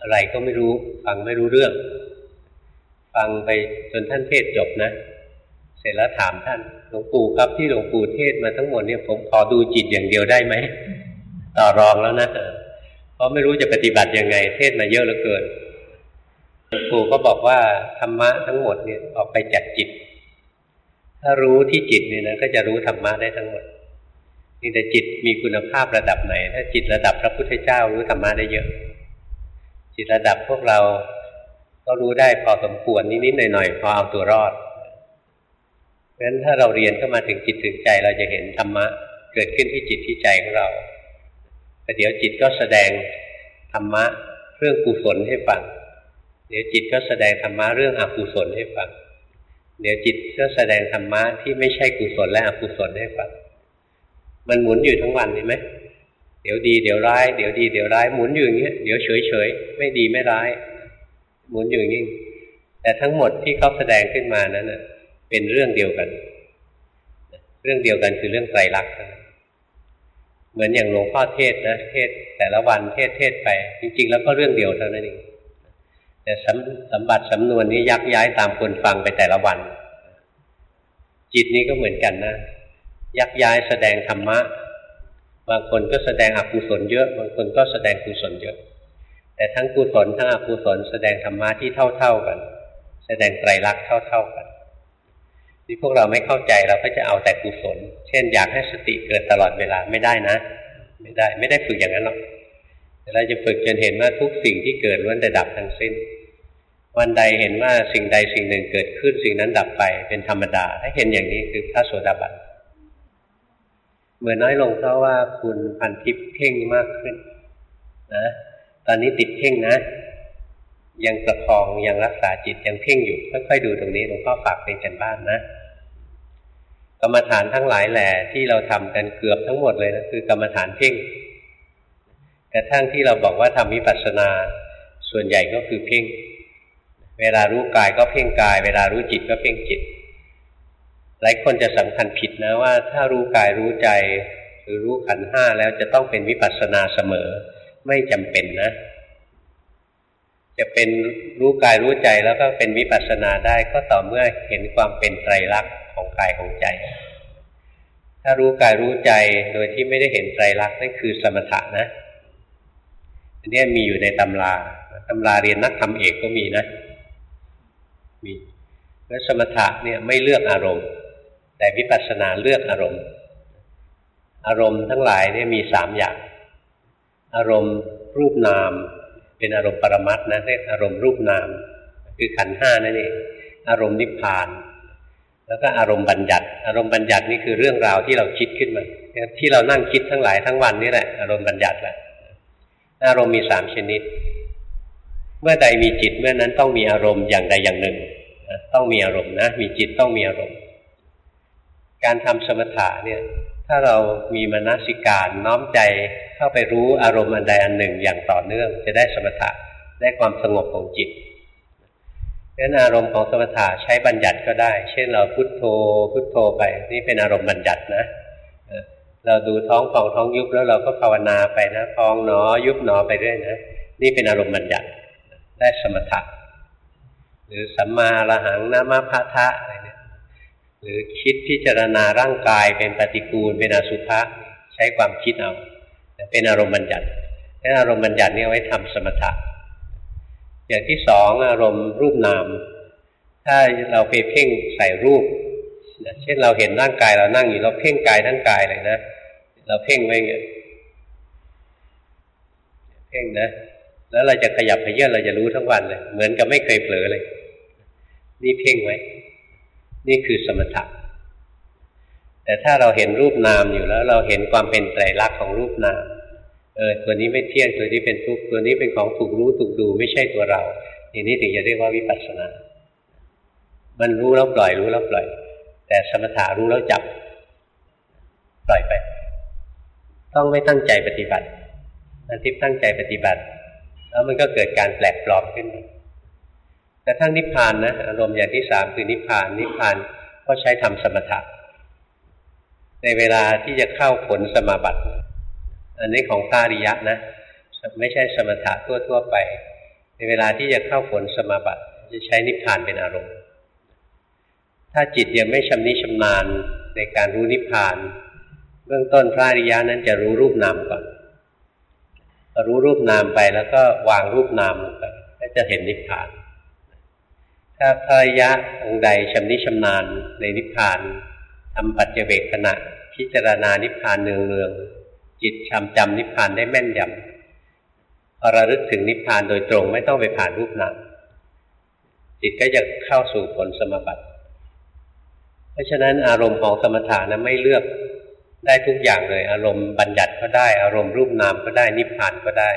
S2: อะไรก็ไม่รู้ ฟังไม่รู้เรื่อง ฟังไปจนท่านเทศจบนะ เสร็จแล้วถามท่านหลวงปู่ครับที่หลวงปู่เทศมาทั้งหมดเนี่ยผมขอดูจิตอย่างเดียวได้ไหมต่อรองแล้วนะ เพราะไม่รู้จะปฏิบัติยังไง เทศมาเยอะเหลือเกินครูก็บอกว่าธรรมะทั้งหมดเนี่ยออกไปจากจิต ถ้ารู้ที่จิตเนี่ยนะก็จะรู้ธรรมะได้ทั้งหมด นี่แต่จิตมีคุณภาพระดับไหน ถ้าจิตระดับพระพุทธเจ้ารู้ธรรมะได้เยอะ จิตระดับพวกเราก็รู้ได้พอสมควรนิดๆหน่อยๆพอเอาตัวรอดเพราะฉะนั้นถ้าเราเรียนเข้ามาถึงจิตถึงใจเราจะเห็นธรรมะเกิดขึ้นที่จิตที่ใจของเรา แต่เดี๋ยวจิตก็แสดงธรรมะเรื่องกุศลให้ฟัง เดี๋ยวจิตก็แสดงธรรมะเรื่องอกุศลให้ฟัง เดี๋ยวจิตก็แสดงธรรมะที่ไม่ใช่กุศลและอกุศลให้ฟัง มันหมุนอยู่ทั้งวันเห็นไหมเดี๋ยวดีเดี๋ยวร้ายเดี๋ยวดีเดี๋ยวร้ายหมุนอยู่อย่างเงี้ยเดี๋ยวเฉยเฉยไม่ดีไม่ร้าย หมุนอยู่อย่างนี้แต่ทั้งหมดที่เขาแสดงขึ้นมานั้นเป็นเรื่องเดียวกัน เรื่องเดียวกันคือเรื่องไตรลักษณ์ เหมือนอย่างหลวงพ่อเทศนะเทศแต่ละวันเทศเทศไป จริง ๆ แล้วก็เรื่องเดียวเท่านั้นเองแต่สสมบัติสำนวนนี้ยักย้ายตามคนฟังไปแต่ละวัน จิตนี้ก็เหมือนกันนะ ยักย้ายแสดงธรรมะ บางคนก็แสดงอกุศลเยอะ บางคนก็แสดงกุศลเยอะ แต่ทั้งกุศลทั้งอกุศลแสดงธรรมะที่เท่า ๆกัน แสดงไตรลักษณ์เท่า ๆกัน ที่พวกเราไม่เข้าใจเราก็จะเอาแต่กุศล เช่น อยากให้สติเกิดตลอดเวลาไม่ได้นะ ไม่ได้ไม่ได้ฝึกอย่างนั้นหรอกแต่เราจะฝึกจนเห็นว่าทุกสิ่งที่เกิดล้วนแต่ดับทั้งสิ้น วันใดเห็นว่าสิ่งใดสิ่งหนึ่งเกิดขึ้นสิ่งนั้นดับไปเป็นธรรมดา ถ้าเห็นอย่างนี้คือพระโสดาบันเมื่อน้อยลงเพราะว่าคุณพันทิพย์เพ่งมากขึ้นนะตอนนี้ติดเพ่งนะ ยังประคองยังรักษาจิตยังเพ่งอยู่ค่อยๆดูตรงนี้หลวงพ่อฝากเป็นกันบ้านนะ กรรมฐานทั้งหลายแหล่ที่เราทำกันเกือบทั้งหมดเลยนะคือกรรมฐานเพ่งแต่ทั้งที่เราบอกว่าทำวิปัสสนา ส่วนใหญ่ก็คือเพ่ง เวลารู้กายก็เพ่งกาย เวลารู้จิตก็เพ่งจิต หลายคนจะสำคัญผิดนะว่า ถ้ารู้กายรู้ใจหรือรู้ขันห้าแล้วจะต้องเป็นวิปัสสนาเสมอ ไม่จำเป็นนะ จะเป็นรู้กายรู้ใจแล้วก็เป็นวิปัสสนาได้ก็ต่อเมื่อเห็นความเป็นไตรลักษณ์ กายของใจ ถ้ารู้กายรู้ใจโดยที่ไม่ได้เห็นไตรลักษณ์นั่นคือสมถะนะอันนี้มีอยู่ในตำราตำราเรียนนักธรรมเอกก็มีนะ มีแล้วสมถะเนี่ยไม่เลือกอารมณ์ แต่วิปัสสนาเลือกอารมณ์ อารมณ์ทั้งหลายเนี่ยมีสามอย่าง อารมณ์รูปนาม เป็นอารมณ์ปรมัตนะเรียกอารมณ์รูปนาม คือขันห้านั่นเองอารมณ์นิพพาน แล้วก็อารมณ์บัญญัติ อารมณ์บัญญัตินี่คือเรื่องราวที่เราคิดขึ้นมาที่เรานั่งคิดทั้งหลายทั้งวันนี่แหละอารมณ์บัญญัติแหละอารมณ์มีสามชนิด เมื่อใดมีจิตเมื่อนั้นต้องมีอารมณ์อย่างใดอย่างหนึ่งต้องมีอารมณ์นะมีจิตต้องมีอารมณ์ การทำสมถะเนี่ย ถ้าเรามีมนสิการน้อมใจเข้าไปรู้อารมณ์อันใดอันหนึ่งอย่างต่อเนื่อง จะได้สมถะได้ความสงบของจิต นั้นอารมณ์ของสมถะใช้บัญญัติก็ได้ เช่นเราพุโทโธ พุโทโธไป นี่เป็นอารมณ์บัญญัตินะเราดูท้องฟองท้องยุบแล้วเราก็ภาวนาไปนะฟองหนอยุบหนอไปเรื่อยนะนี่เป็นอารมณ์บัญญัติได้สมถะหรือสัมมาระหังนามาพะทะอะไรเนี่ยหรือคิดพิจารณาร่างกายเป็นปฏิกูล เป็นอสุภะใช้ความคิดเอาเป็นอารมณ์บัญญัติอารมณ์บัญญัตินี่เอาไว้ทำสมถะ อย่างที่สองอารมณ์รูปนาม ถ้าเราไปเพ่งใส่รูป เช่นเราเห็นร่างกายเรานั่งอยู่เราเพ่งกายทั้งกายเลยนะ เราเพ่งไว้เงี้ยเพ่งนะ แล้วเราจะขยับขยื่นเราจะรู้ทั้งวันเลย เหมือนกับไม่เคยเผลอเลย นี่เพ่งไว้ นี่คือสมถะแต่ถ้าเราเห็นรูปนามอยู่แล้ว เราเห็นความเป็นไตรลักษณ์ของรูปนาม เออตัวนี้ไม่เที่ยงตัวนี้เป็นทุกข์ตัวนี้เป็นของถูกรู้ถูกดูไม่ใช่ตัวเราอย่างนี้ถึงจะเรียกว่าวิปัสสนา มันรู้แล้วปล่อยรู้แล้วปล่อย แต่สมถะรู้แล้วจับ ปล่อยไป ต้องไม่ตั้งใจปฏิบัติอันที่ตั้งใจปฏิบัติ แล้วมันก็เกิดการแปลกปลอมขึ้นแต่ทั้งนิพพานนะอารมณ์อย่างที่สามคือนิพพาน นิพพานก็ใช้ทำสมถะในเวลาที่จะเข้าผลสมาบัติ อันนี้ของพระริยะนะ ไม่ใช่สมถะทั่วๆไป ในเวลาที่จะเข้าผลสมาบัติจะใช้นิพพานเป็นอารมณ์ ถ้าจิตยังไม่ชำนิชำนาญในการรู้นิพพาน เบื้องต้นพระริยะนั้นจะรู้รูปนามก่อน รู้รูปนามไปแล้วก็วางรูปนามลงไปก็จะเห็นนิพพาน ถ้าพระริยะองค์ใดชำนิชำนาญในนิพพานทำปัจเจเวกขณะพิจารณานิพพานเนืองๆ จิตจำจำนิพพานได้แม่นยำพอระลึกถึงนิพพานโดยตรงไม่ต้องไปผ่านรูปนามจิตก็จะเข้าสู่ผลสมบัติ เพราะฉะนั้นอารมณ์ของสมถะนะไม่เลือกได้ทุกอย่างเลย อารมณ์บัญญัติก็ได้ อารมณ์รูปนามก็ได้นิพพานก็ได้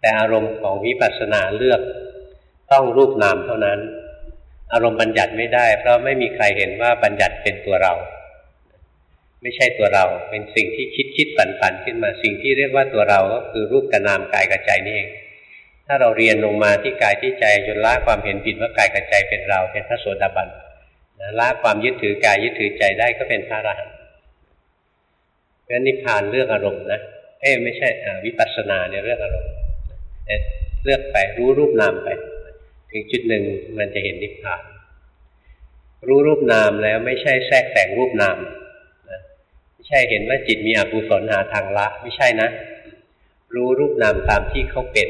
S2: แต่อารมณ์ของวิปัสสนาเลือกต้องรูปนามเท่านั้น อารมณ์บัญญัติไม่ได้ เพราะไม่มีใครเห็นว่าบัญญัติเป็นตัวเรา ไม่ใช่ตัวเรา เป็นสิ่งที่คิดคิดฝันฝันขึ้นมา สิ่งที่เรียกว่าตัวเราก็คือรูปกับนามกายกับใจนี่เอง ถ้าเราเรียนลงมาที่กายที่ใจจนละความเห็นผิดว่ากายกับใจเป็นเรา เป็นพระโสดาบันละความยึดถือกายยึดถือใจได้ก็เป็นพระอรหันต์เพราะนิพพานเลือกอารมณ์นะ เอ้ไม่ใช่วิปัสสนาเนี่ยเลือกอารมณ์เลือกไปรู้รูปนามไป ถึงจุดหนึ่งมันจะเห็นนิพพาน รู้รูปนามแล้วไม่ใช่แทรกแต่งรูปนาม ใช่เห็นว่าจิตมีอกุศลหาทางละ ไม่ใช่นะ รู้รูปนามตามที่เขาเป็น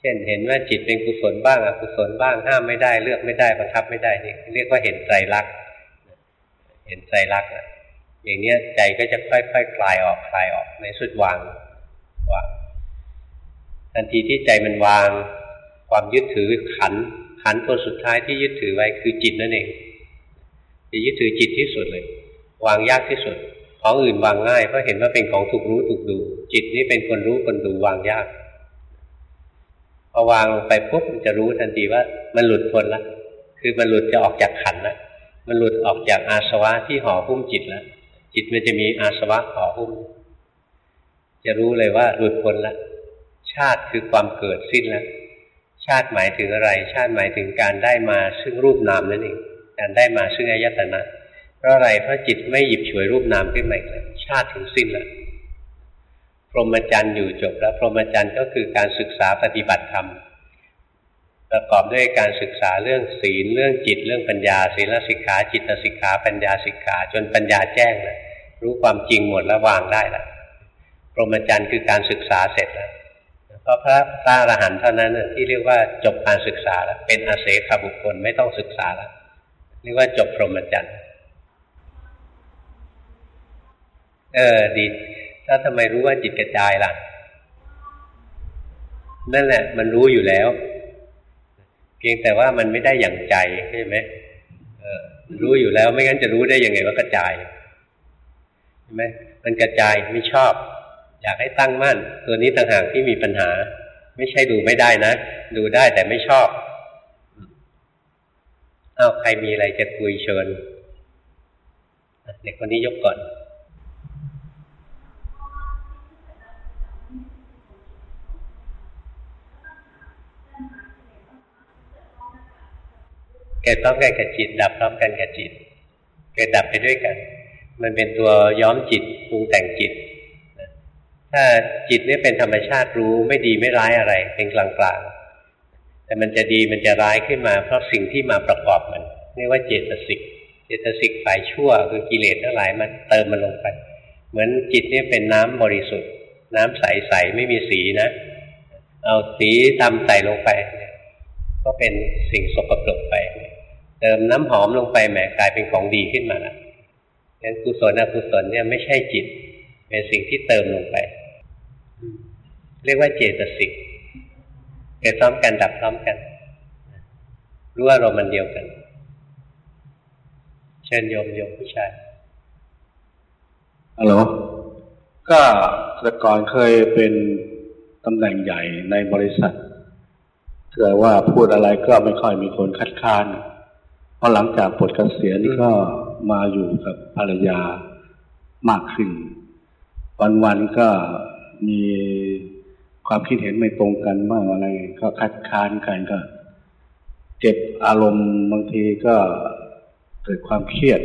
S2: เช่นเห็นว่าจิตเป็นกุศลบ้างอกุศลบ้างห้ามไม่ได้เลือกไม่ได้บังคับไม่ได้นี่เรียกว่าเห็นใจรักเห็นใจรักนะอย่างเนี้ยใจก็จะค่อยๆคคลายออกคลายออกในสุดวางวางทันทีที่ใจมันวาง ความยึดถือขันขันตัวสุดท้ายที่ยึดถือไว้คือจิตนั่นเองจะยึดถือจิตที่สุดเลย วางยากที่สุด ของอื่นวางง่ายเพราะเห็นว่าเป็นของถูกรู้ถูกดู จิตนี้เป็นคนรู้คนดูวางยากพอวางลงไปปุ๊บมันจะรู้ทันทีว่ามันหลุดพ้นละคือมันหลุดจะออกจากขันละมันหลุดออกจากอาสวะที่ห่อหุ้มจิตแล้วจิตมันจะมีอาสวะห่อหุ้ม จะรู้เลยว่าหลุดพ้นละชาติคือความเกิดสิ้นแล้วชาติหมายถึงอะไร ชาติหมายถึงการได้มาซึ่งรูปนามนั่นเองการได้มาซึ่งอายตนะ เพราะอะไรเพราะจิตไม่หยิบฉวยรูปนามขึ้นมาอีกแล้วชาติถึงสิ้นแล้วพรหมจรรย์อยู่จบแล้ว พรหมจรรย์ก็คือการศึกษาปฏิบัติธรรมประกอบด้วยการศึกษาเรื่องศีลเรื่องจิตเรื่องปัญญาศีลสิกขาจิตสิกขาปัญญาสิกขาจนปัญญาแจ้งแล้วรู้ความจริงหมดแล้ววางได้ล้วพรหมจรรย์คือการศึกษาเสร็จแล้วเพราะพระพระอรหันต์เท่านั้นที่เรียกว่าจบการศึกษาแล้วเป็นอาเสขบุคคลไม่ต้องศึกษาแล้วเรียกว่าจบพรหมจรรย์ เออดี ถ้าทำไมรู้ว่าจิตกระจายล่ะ นั่นแหละ มันรู้อยู่แล้ว เพียงแต่ว่ามันไม่ได้อย่างใจใช่ไหมเออรู้อยู่แล้ว ไม่งั้นจะรู้ได้ยังไงว่ากระจายใช่ไหมมันกระจายไม่ชอบ อยากให้ตั้งมั่น ตัวนี้ต่างหากที่มีปัญหา ไม่ใช่ดูไม่ได้นะดูได้แต่ไม่ชอบอ้าวใครมีอะไรจะคุยเชิญเด็กคนนี้ยกก่อน เกิดพร้อมกันกับจิต ดับพร้อมกันกับจิต เกิดดับไปด้วยกัน มันเป็นตัวย้อมจิตปรุงแต่งจิต ถ้าจิตนี่เป็นธรรมชาติรู้ไม่ดีไม่ร้ายอะไร เป็นกลางๆแต่มันจะดีมันจะร้ายขึ้นมา เพราะสิ่งที่มาประกอบมันเรียกว่าเจตสิก เจตสิกฝ่ายชั่วคือกิเลสทั้งหลายมันเติมมันลงไป เหมือนจิตนี่เป็นน้ำบริสุทธิ์ น้ำใสๆไม่มีสีนะ เอาสีดำใส่ลงไป ก็เป็นสิ่งสกปรกไป เติมน้ำหอมลงไปแหมกลายเป็นของดีขึ้นมาละงั้นกุศลอกุศลเนี่ยไม่ใช่จิต เป็นสิ่งที่เติมลงไป เรียกว่าเจตสิกเกิดพร้อมกันดับพร้อมกัน รู้ว่าเรามันเดียวกัน เชิญโยมโยมผู้ชาย
S6: ฮัลโหลก็แต่ก่อนเคยเป็นตำแหน่งใหญ่ในบริษัทเกิดว่าพูดอะไรก็ไม่ค่อยมีคนคัดค้าน พอหลังจากปลดเกษียณก็มาอยู่กับภรรยามากขึ้น วันๆก็มีความคิดเห็นไม่ตรงกันบ้างอะไร ก็คัดค้านกันก็ เจ็บอารมณ์บางทีก็เกิดความเครียด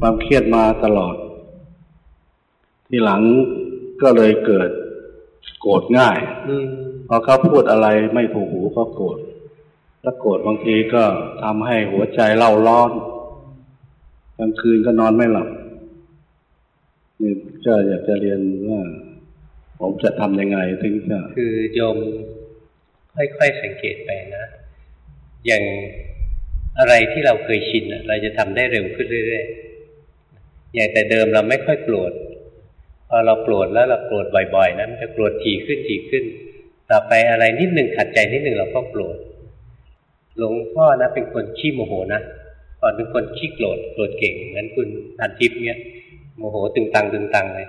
S6: ความเครียดมาตลอด ทีหลังก็เลยเกิดโกรธง่ายพอเขาพูดอะไรไม่ถูกหูก็โกรธ แล้วโกรธบางทีก็ทำให้หัวใจเล่าร้อนกลางคืนก็นอนไม่หลับนี่ก็อยากจะเรียนว่า ผมจะทำยังไงถึงจะ
S2: คือโยมค่อยๆสังเกตไปนะ อย่างอะไรที่เราเคยชินเราจะทำได้เร็วขึ้นเรื่อยๆอย่างแต่เดิมเราไม่ค่อยโกรธพอเราโกรธแล้วเราโกรธบ่อยๆนะมันจะโกรธถี่ขึ้นถี่ขึ้น ต่อไปอะไรนิดหนึ่งขัดใจนิดหนึ่งเราก็โกรธ หลวงพ่อนะเป็นคนขี้โมโหนะก่อนเป็นคนขี้โกรธโกรธเก่งเหมือนคุณทันทิพย์เนี้ยโมโหตึงตังตึงตังเลย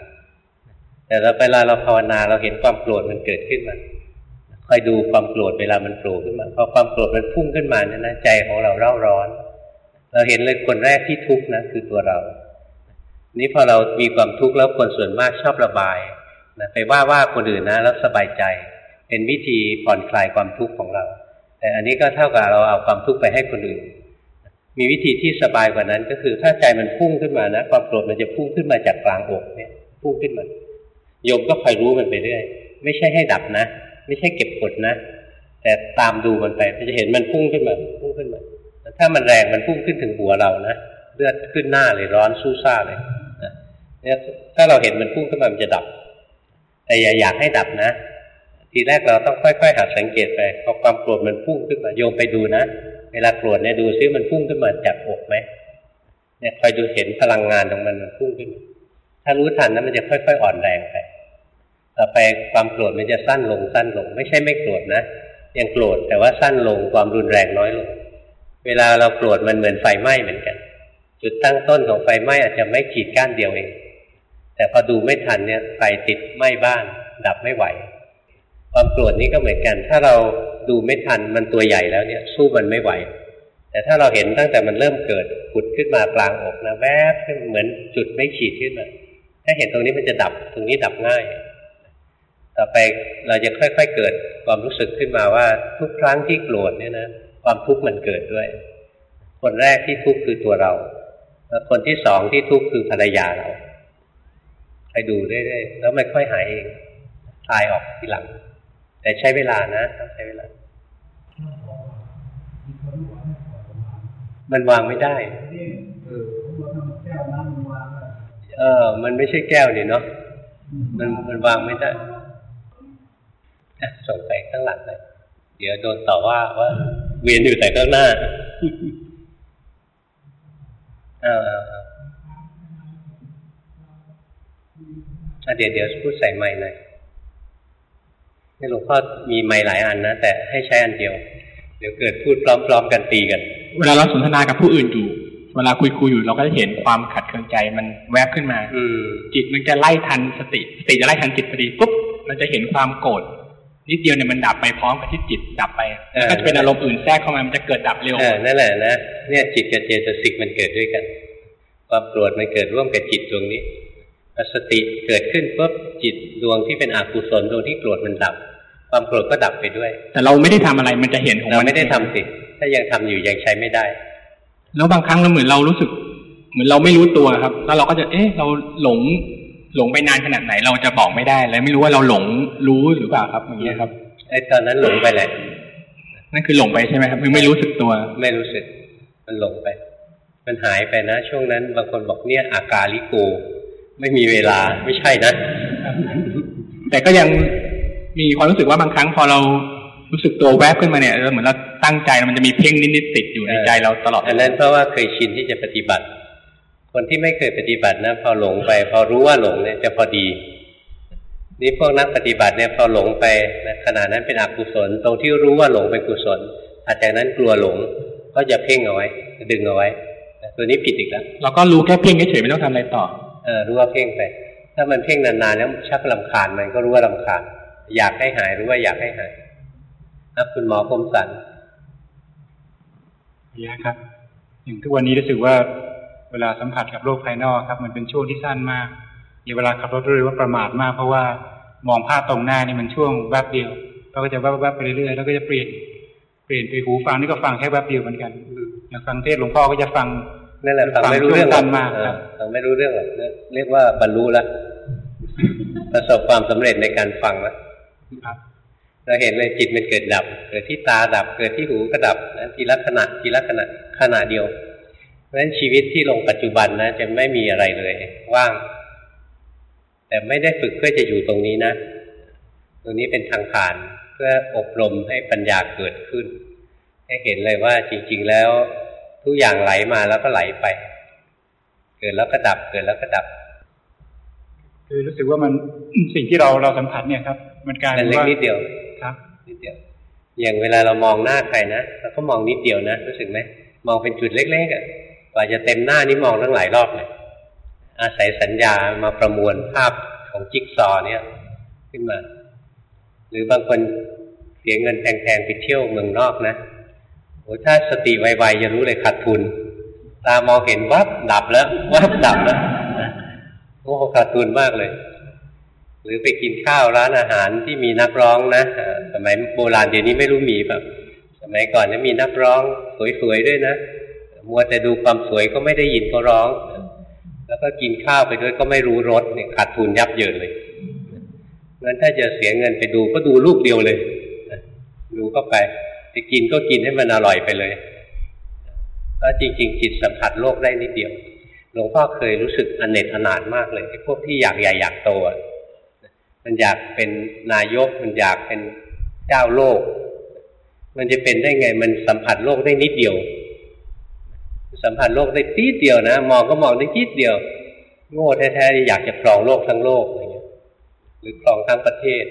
S2: แต่เราเวลาเราภาวนาเราเห็นความโกรธมันเกิดขึ้นมาคอยดูความโกรธเวลามันโผล่ขึ้นมาพอความโกรธมันพุ่งขึ้นมาเนี่ยนะใจของเราเร่าร้อน เราเห็นเลยคนแรกที่ทุกข์นะคือตัวเรา นี่พอเรามีความทุกข์แล้วคนส่วนมากชอบระบายนะไปว่าว่าคนอื่นนะแล้วสบายใจ เป็นวิธีผ่อนคลายความทุกข์ของเรา แต่อันนี้ก็เท่ากับเราเอาความทุกข์ไปให้คนอื่น มีวิธีที่สบายกว่านั้น ก็คือถ้าใจมันพุ่งขึ้นมานะ ความโกรธมันจะพุ่งขึ้นมาจากกลางอกเนี่ย พุ่งขึ้นมาโยมก็คอยรู้มันไปเรื่อย ไม่ใช่ให้ดับนะ ไม่ใช่เก็บกดนะ แต่ตามดูมันไปจะเห็นมันพุ่งขึ้นมา พุ่งขึ้นมาถ้ามันแรงมันพุ่งขึ้นถึงหัวเรานะเลือดขึ้นหน้าเลยร้อนสู้ซ่าเลยนะเนี่ยถ้าเราเห็นมันพุ่งขึ้นมามันจะดับ แต่อย่าอยากให้ดับนะ ทีแรกเราต้องค่อย ๆ หัดสังเกตไปพอความโกรธมันพุ่งขึ้นมาโยมไปดูนะ เวลาโกรธเนี่ยดูซิมันพุ่งขึ้นมาจากอกไหมเนี่ยคอยดูเห็นพลังงานของมันมันพุ่งขึ้น ถ้ารู้ทันนะมันจะค่อย ๆ อ่อนแรงไปต่อไปความโกรธมันจะสั้นลงสั้นลง ไม่ใช่ไม่โกรธนะยังโกรธแต่ว่าสั้นลงความรุนแรงน้อยลง เวลาเราโกรธมันเหมือนไฟไหม้เหมือนกัน จุดตั้งต้นของไฟไหม้อาจจะไม่ขีดก้านเดียวเองแต่พอดูไม่ทันเนี่ยไฟติดไหม้บ้าน ดับไม่ไหว ความโกรธนี่ก็เหมือนกัน ถ้าเราดูไม่ทันมันตัวใหญ่แล้วเนี่ย สู้มันไม่ไหว แต่ถ้าเราเห็นตั้งแต่มันเริ่มเกิดผุดขึ้นมากลางอกนะแวบขึ้นเหมือนจุดไม่ขีดขึ้นมาถ้าเห็นตรงนี้มันจะดับตรงนี้ดับง่าย ต่อไปเราจะค่อย ๆเกิดความรู้สึกขึ้นมาว่าทุกครั้งที่โกรธเนี่ยนะความทุกข์มันเกิดด้วย คนแรกที่ทุกข์คือตัวเราแล้วคนที่สองที่ทุกข์คือภรรยาเราไปดูเรื่อยๆแล้วไม่ค่อยหายเองคลายออกทีหลัง แต่ใช้เวลานะใช้เวลา มันวางไม่ได้ เออ มันไม่ใช่แก้วนี่เนาะมันมันวางไม่ได้อะส่งไปข้างหลังเลยเดี๋ยวโดนต่อว่าว่าเวียนอยู่แต่ข้างหน้าอ่าเดี๋ยวเดี๋ยวพูดใส่ไม้หน่อย หลวงพ่อมีไม้หลายอันนะแต่ให้ใช้อันเดียว เดี๋ยวเกิดพูดพร้อม ๆ กันตีกัน
S7: เวลาเราสนทนากับผู้อื่นอยู่เวลาคุยคุยๆอยู่เราก็จะเห็นความขัดเคืองใจมันแวบขึ้นมา
S2: อืม
S7: จิตมันจะไล่ทันสติสติจะไล่ทันจิตพอดีปุ๊บเราจะเห็นความโกรธนิดเดียวเนี่ยมันดับไปพร้อมกับที่จิตดับไป
S2: เออ
S7: ก็จะเป็นอารมณ์อื่นแทรกเข้ามามันจะเกิดดับเร็ว
S2: เออนั่นแหละนะเนี่ยจิตกับเจตสิกมันเกิดด้วยกัน ความโกรธมันเกิดร่วมกับจิตดวงนี้พอสติเกิดขึ้นปุ๊บจิตดวงที่เป็นอกุศลดวงที่โกรธมันดับ ความโกรธก็ดับไปด้วย
S7: แต่เราไม่ได้ทำอะไรมันจะเห็นของ
S2: เรา
S7: มัน
S2: ไม่ได้ทำสิถ้ายังทำอยู่ยังใช้ไม่ได้
S7: แล้วบางครั้งเราเหมือนเรารู้สึก เหมือนเราไม่รู้ตัวครับ แล้วเราก็จะเอ๊ะเราหลงหลงไปนานขนาดไหนเราจะบอกไม่ได้เลยไม่รู้ว่าเราหลงรู้หรือเปล่าครับอย่างเงี้ยครับ
S2: ไอ้ตอนนั้นหลงไปแหละ
S7: นั่นคือหลงไปใช่ไหมครับคือไม่รู้สึกตัว
S2: ไม่รู้สึก มันหลงไป มันหายไปนะ ช่วงนั้นบางคนบอกเนี่ยอากาลิโก ไม่มีเวลาไม่ใช่นะ
S7: แต่ก็ยัง มีความรู้สึกว่าบางครั้งพอเรารู้สึกตัวแวบขึ้นมาเนี่ยเหมือนเราตั้งใจมันจะมีเพ่งนิดๆติดอยู่ในใจเราตลอด
S2: อันนั้นเพราะว่าเคยชินที่จะปฏิบัติ คนที่ไม่เคยปฏิบัตินะพอหลงไป พอรู้ว่าหลงเนี่ยจะพอดี นี่พวกนักปฏิบัติเนี่ยพอหลงไปนะขณะนั้นเป็นอกุศล ตรงที่รู้ว่าหลงเป็นกุศลอาจากนั้นกลัวหลงก็จะเพ่งเอาไว้ ดึงเอาไว้นะตัวนี้ผิดอีกแล้ว
S7: เราก็รู้แค่เพ่งเฉยๆไม่ต้องทำอะไรต่อ
S2: เออรู้ว่าเพ่งไป ถ้ามันเพ่งนานๆแล้วชักลำคาญมันก็รู้ว่าลำคาญ อยากให้หายรู้ว่าอยากให้หายนะคุณหมอคมสัน
S8: เยอะครับ อย่างทุกวันนี้รู้สึกว่าเวลาสัมผัสกับโลกภายนอกครับ มันเป็นช่วงที่สั้นมากมีเวลาขับรถรู้เลยว่าประมาทมาก เพราะว่ามองภาพตรงหน้านี่มันช่วงแวบเดียวเราก็จะแวบๆไปเรื่อยๆแล้วก็จะเปลี่ยนเปลี่ยนไปหูฟังนี่ก็ฟังแค่แวบเดียวเหมือนกันอย่างฟังเทศน์หลวงพ่อก็จะฟัง
S2: นั่นแหละฟังไม่รู้เรื่องหร
S8: สั้
S2: อก
S8: นมาก
S2: เอ
S8: ครั
S2: อบฟังไม่รู้เรื่องหรอกเรียกว่าบรรลุแล้วประสบความสำเร็จในการฟังแล้ว
S8: ครับ
S2: เราเห็นเลยจิตมันเกิดดับ เกิดที่ตาดับ เกิดที่หูก็ดับนะทีละขณะทีละขณะขณะเดียว เพราะฉะนั้นชีวิตที่ลงปัจจุบันนะ จะไม่มีอะไรเลย ว่าง แต่ไม่ได้ฝึกเพื่อจะอยู่ตรงนี้นะตัวนี้เป็นทางผ่านเพื่ออบรมให้ปัญญาเกิดขึ้น ให้เห็นเลยว่าจริง ๆ แล้วทุกอย่างไหลมาแล้วก็ไหลไป เกิดแล้วก็ดับ เกิดแล้วก็ดับ
S8: คือรู้สึกว่ามันสิ่งที่เราเราสัมผัสเนี่ยครับ มันกลาย
S2: มั
S8: เป็นน
S2: เล็ก
S8: ว่า
S2: นิดเดียว
S8: ครับ
S2: นิดเดียว อย่างเวลาเรามองหน้าใครนะเราก็มองนิดเดียวนะรู้สึกไหมมองเป็นจุดเล็กๆอะกว่าจะเต็มหน้านี่มองตั้งหลายรอบเลยอาศัยสัญญามาประมวลภาพของจิ๊กซอว์เนี่ย ขึ้นมา หรือบางคนเสียเงินแพงๆไปเที่ยวเมืองนอกนะโอ้ถ้าสติไวๆจะรู้เลยขาดทุน ตามองเห็นวับดับแล้ววับดับแล้วโอ้ขาดทุนมากเลย หรือไปกินข้าวร้านอาหารที่มีนักร้องนะสมัยโบราณเดี๋ยวนี้ไม่รู้มีแบบสมัยก่อนจะมีนักร้องสวยๆด้วยนะมัวแต่ดูความสวยก็ไม่ได้ยินเขาร้อง แล้วก็กินข้าวไปด้วยก็ไม่รู้รสเนี่ยขาดทุนยับเยินเลยงั้นถ้าจะเสียเงินไปดูก็ดูรูปเดียวเลยดูเข้าไปจะกินก็กินให้มันอร่อยไปเลยเพราะจริงๆจิตสัมผัสโลกได้นิดเดียว หลวงพ่อเคยรู้สึกอเนจอนาถมากเลยไอ้พวกที่อยากใหญ่อยากโตอะ มันอยากเป็นนายก มันอยากเป็นเจ้าโลก มันจะเป็นได้ไง มันสัมผัสโลกได้นิดเดียว สัมผัสโลกได้ทีเดียวนะมองก็มองได้ทีเดียว โง่แท้ๆอยากจะครองโลกทั้งโลกอะไรเงี้ย หรือครองทั้งประเทศ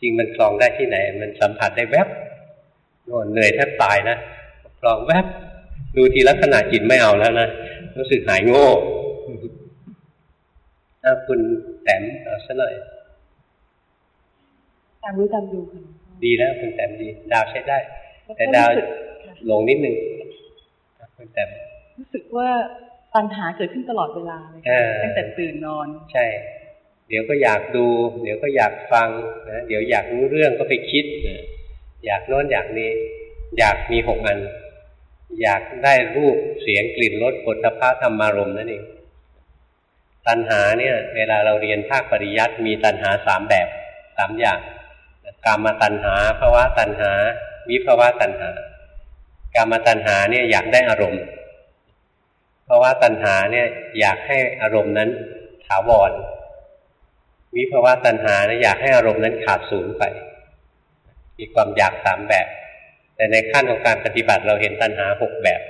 S2: จริงมันครองได้ที่ไหน มันสัมผัสได้แวบโน่นเหนื่อยแทบตายนะครองแวบดูทีลักษณะจิตไม่เอาแล้วนะรู้สึกหายโง่ถ้าคุณ แต้มเอาซะหน่อย
S9: ตามรู้ตามดูค่ะ
S2: ดีแล้วคุณแต้มดี ดาวใช้ได้
S9: แล้วก็
S2: แต่ดาว
S9: รู้สึกค่ะ
S2: หลงนิดนึงคุณแต้ม
S9: รู้สึกว่าปัญหาเกิดขึ้นตลอดเวลาเลย
S2: เอ
S9: ค่ะ
S2: อ
S9: ตั้งแต่ตื่นนอน
S2: ใช่ เดี๋ยวก็อยากดู เดี๋ยวก็อยากฟังนะเดี๋ยวอยากรู้เรื่องก็ไปคิดนะอยากโน้นอยากนี้ อยากมีหกอัน อยากได้รูปเสียงกลิ่นรสผลพระธรรมารมณ์นั่นเอง ตัณหาเนี่ยเวลาเราเรียนภาคปริยัติมีตัณหาสามแบบสามอย่างกามตัณหาภาวะตัณหา วิภาวะตัณหากามตัณหาเนี่ยอยากได้อารมณ์เพราว่าตัณหาเนี่ยอยากให้อารมณ์นั้นถาวรวิภาวะตัณหาเนี่ยอยากให้อารมณ์นั้นขาดศูนย์ไป มีความอยากสามแบบ แต่ในขั้นของการปฏิบัติเราเห็นตัณหาหกแบบ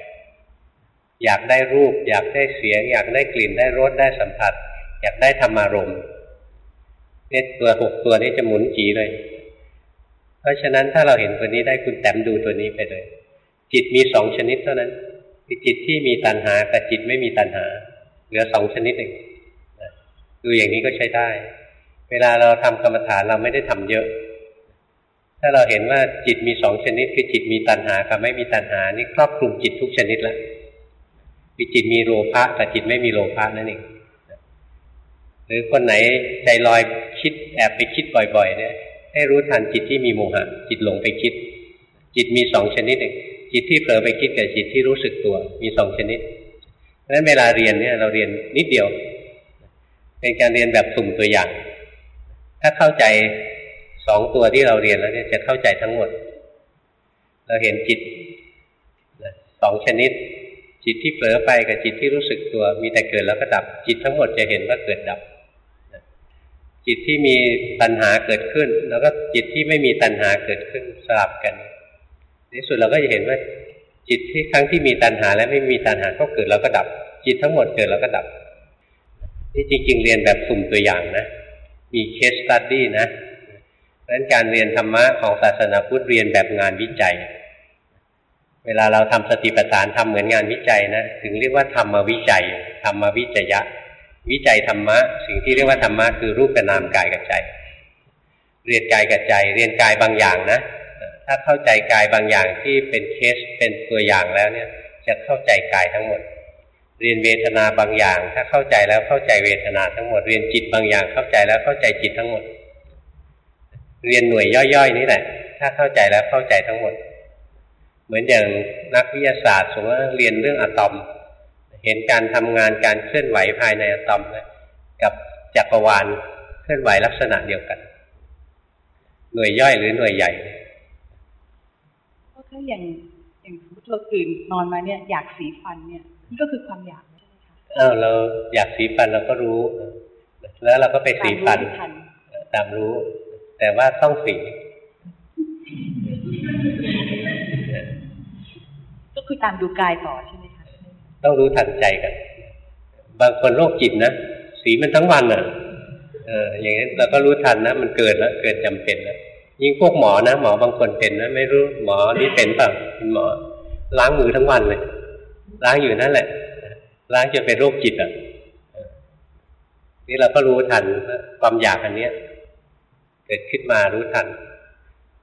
S2: อยากได้รูป อยากได้เสียง อยากได้กลิ่นได้รสได้สัมผัส อยากได้ธรรมารมณ์เนี่ยตัวหกตัวนี้จะหมุนจีเลย เพราะฉะนั้นถ้าเราเห็นตัวนี้ได้คุณแต้มดูตัวนี้ไปเลย จิตมีสองชนิดเท่านั้นคือจิตที่มีตัณหากับจิตไม่มีตัณหา เหลือสองชนิดเองดูอย่างนี้ก็ใช้ได้ เวลาเราทำกรรมฐานเราไม่ได้ทำเยอะ ถ้าเราเห็นว่าจิตมีสองชนิด คือจิตมีตัณหากับไม่มีตัณหา นี่ครอบคลุมจิตทุกชนิดแล้ว คือจิตมีโลภะกับจิตไม่มีโลภะนั่นเองหรือคนไหนใจลอยคิดแอบไปคิดบ่อย ๆ เนี่ย ให้รู้ทันจิตที่มีโมหะ จิตหลงไปคิด จิตมีสองชนิดเองจิตที่เผลอไปคิดกับจิตที่รู้สึกตัว มีสองชนิดเพราะฉะนั้นเวลาเรียนเนี่ยเราเรียนนิดเดียว เป็นการเรียนแบบสุ่มตัวอย่าง ถ้าเข้าใจสองตัวที่เราเรียนแล้วเนี่ยจะเข้าใจทั้งหมด เราเห็นจิตสองชนิด จิตที่เผลอไปกับจิตที่รู้สึกตัว มีแต่เกิดแล้วก็ดับ จิตทั้งหมดจะเห็นว่าเกิดดับ จิตที่มีตัณหาเกิดขึ้น แล้วก็จิตที่ไม่มีตัณหาเกิดขึ้นสลับกันในที่สุดเราก็จะเห็นว่า จิตที่ครั้งที่มีตัณหาและไม่มีตัณหาก็เกิดแล้วก็ดับ จิตทั้งหมดเกิดแล้วก็ดับนี่จริง ๆ เรียนแบบสุ่มตัวอย่างนะ มี case study นะเพราะฉะนั้นการเรียนธรรมะของศาสนาพุทธเรียนแบบงานวิจัย เวลาเราทำสติปัฏฐานทำเหมือนงานวิจัยนะถึงเรียกว่าธรรมวิจัยธรรมวิจยะ วิจัยธรรมะ สิ่งที่เรียกว่าธรรมะคือรูปกับนามกายกับใจ เรียนกายกับใจเรียนกายบางอย่างนะ ถ้าเข้าใจกายบางอย่างที่เป็นเคสเป็นตัวอย่างแล้วเนี่ย จะเข้าใจกายทั้งหมด เรียนเวทนาบางอย่าง ถ้าเข้าใจแล้วเข้าใจเวทนาทั้งหมด เรียนจิตบางอย่าง เข้าใจแล้วเข้าใจจิตทั้งหมด เรียนหน่วยย่อยๆ นี้แหละ ถ้าเข้าใจแล้วเข้าใจทั้งหมด เหมือนอย่างนักวิทยาศาสตร์สมมติว่าเรียนเรื่องอะตอม เห็นการทำงานการเคลื่อนไหวภายในอะตอมนะกับจักรวาลเคลื่อนไหวลักษณะเดียวกัน หน่วยย่อยหรือหน่วยใหญ่
S9: เพราะถ้าอย่างอย่างสมมติเราตื่นนอนมาเนี่ย อยากสีฟันเนี่ยนี่ก็คือความอยากใช่ไหมคะ
S2: อ้าวเราอยากสีฟันเราก็รู้ แล้วเราก็ไปสีฟัน
S9: ตามรู้ไม่ทัน
S2: ตามรู้แต่ว่าต้องฝี
S10: ก็ คือตามดูกายต่อใช่ไหมคะ
S2: ต้องรู้ทันใจกัน บางคนโรคจิตนะสีมันทั้งวันอะเอออย่างนี้เราก็รู้ทันนะ มันเกิดแล้วเกิดจำเป็นแล้วยิ่งพวกหมอนะหมอบางคนเป็นนะไม่รู้หมอนี่เป็นเปล่าเป็นหมอ ล้างมือทั้งวันเลยล้างอยู่นั่นแหละล้างจนเป็นโรคจิตอะนี่เราก็รู้ทันความอยากอันเนี้ย เกิดขึ้นมารู้ทัน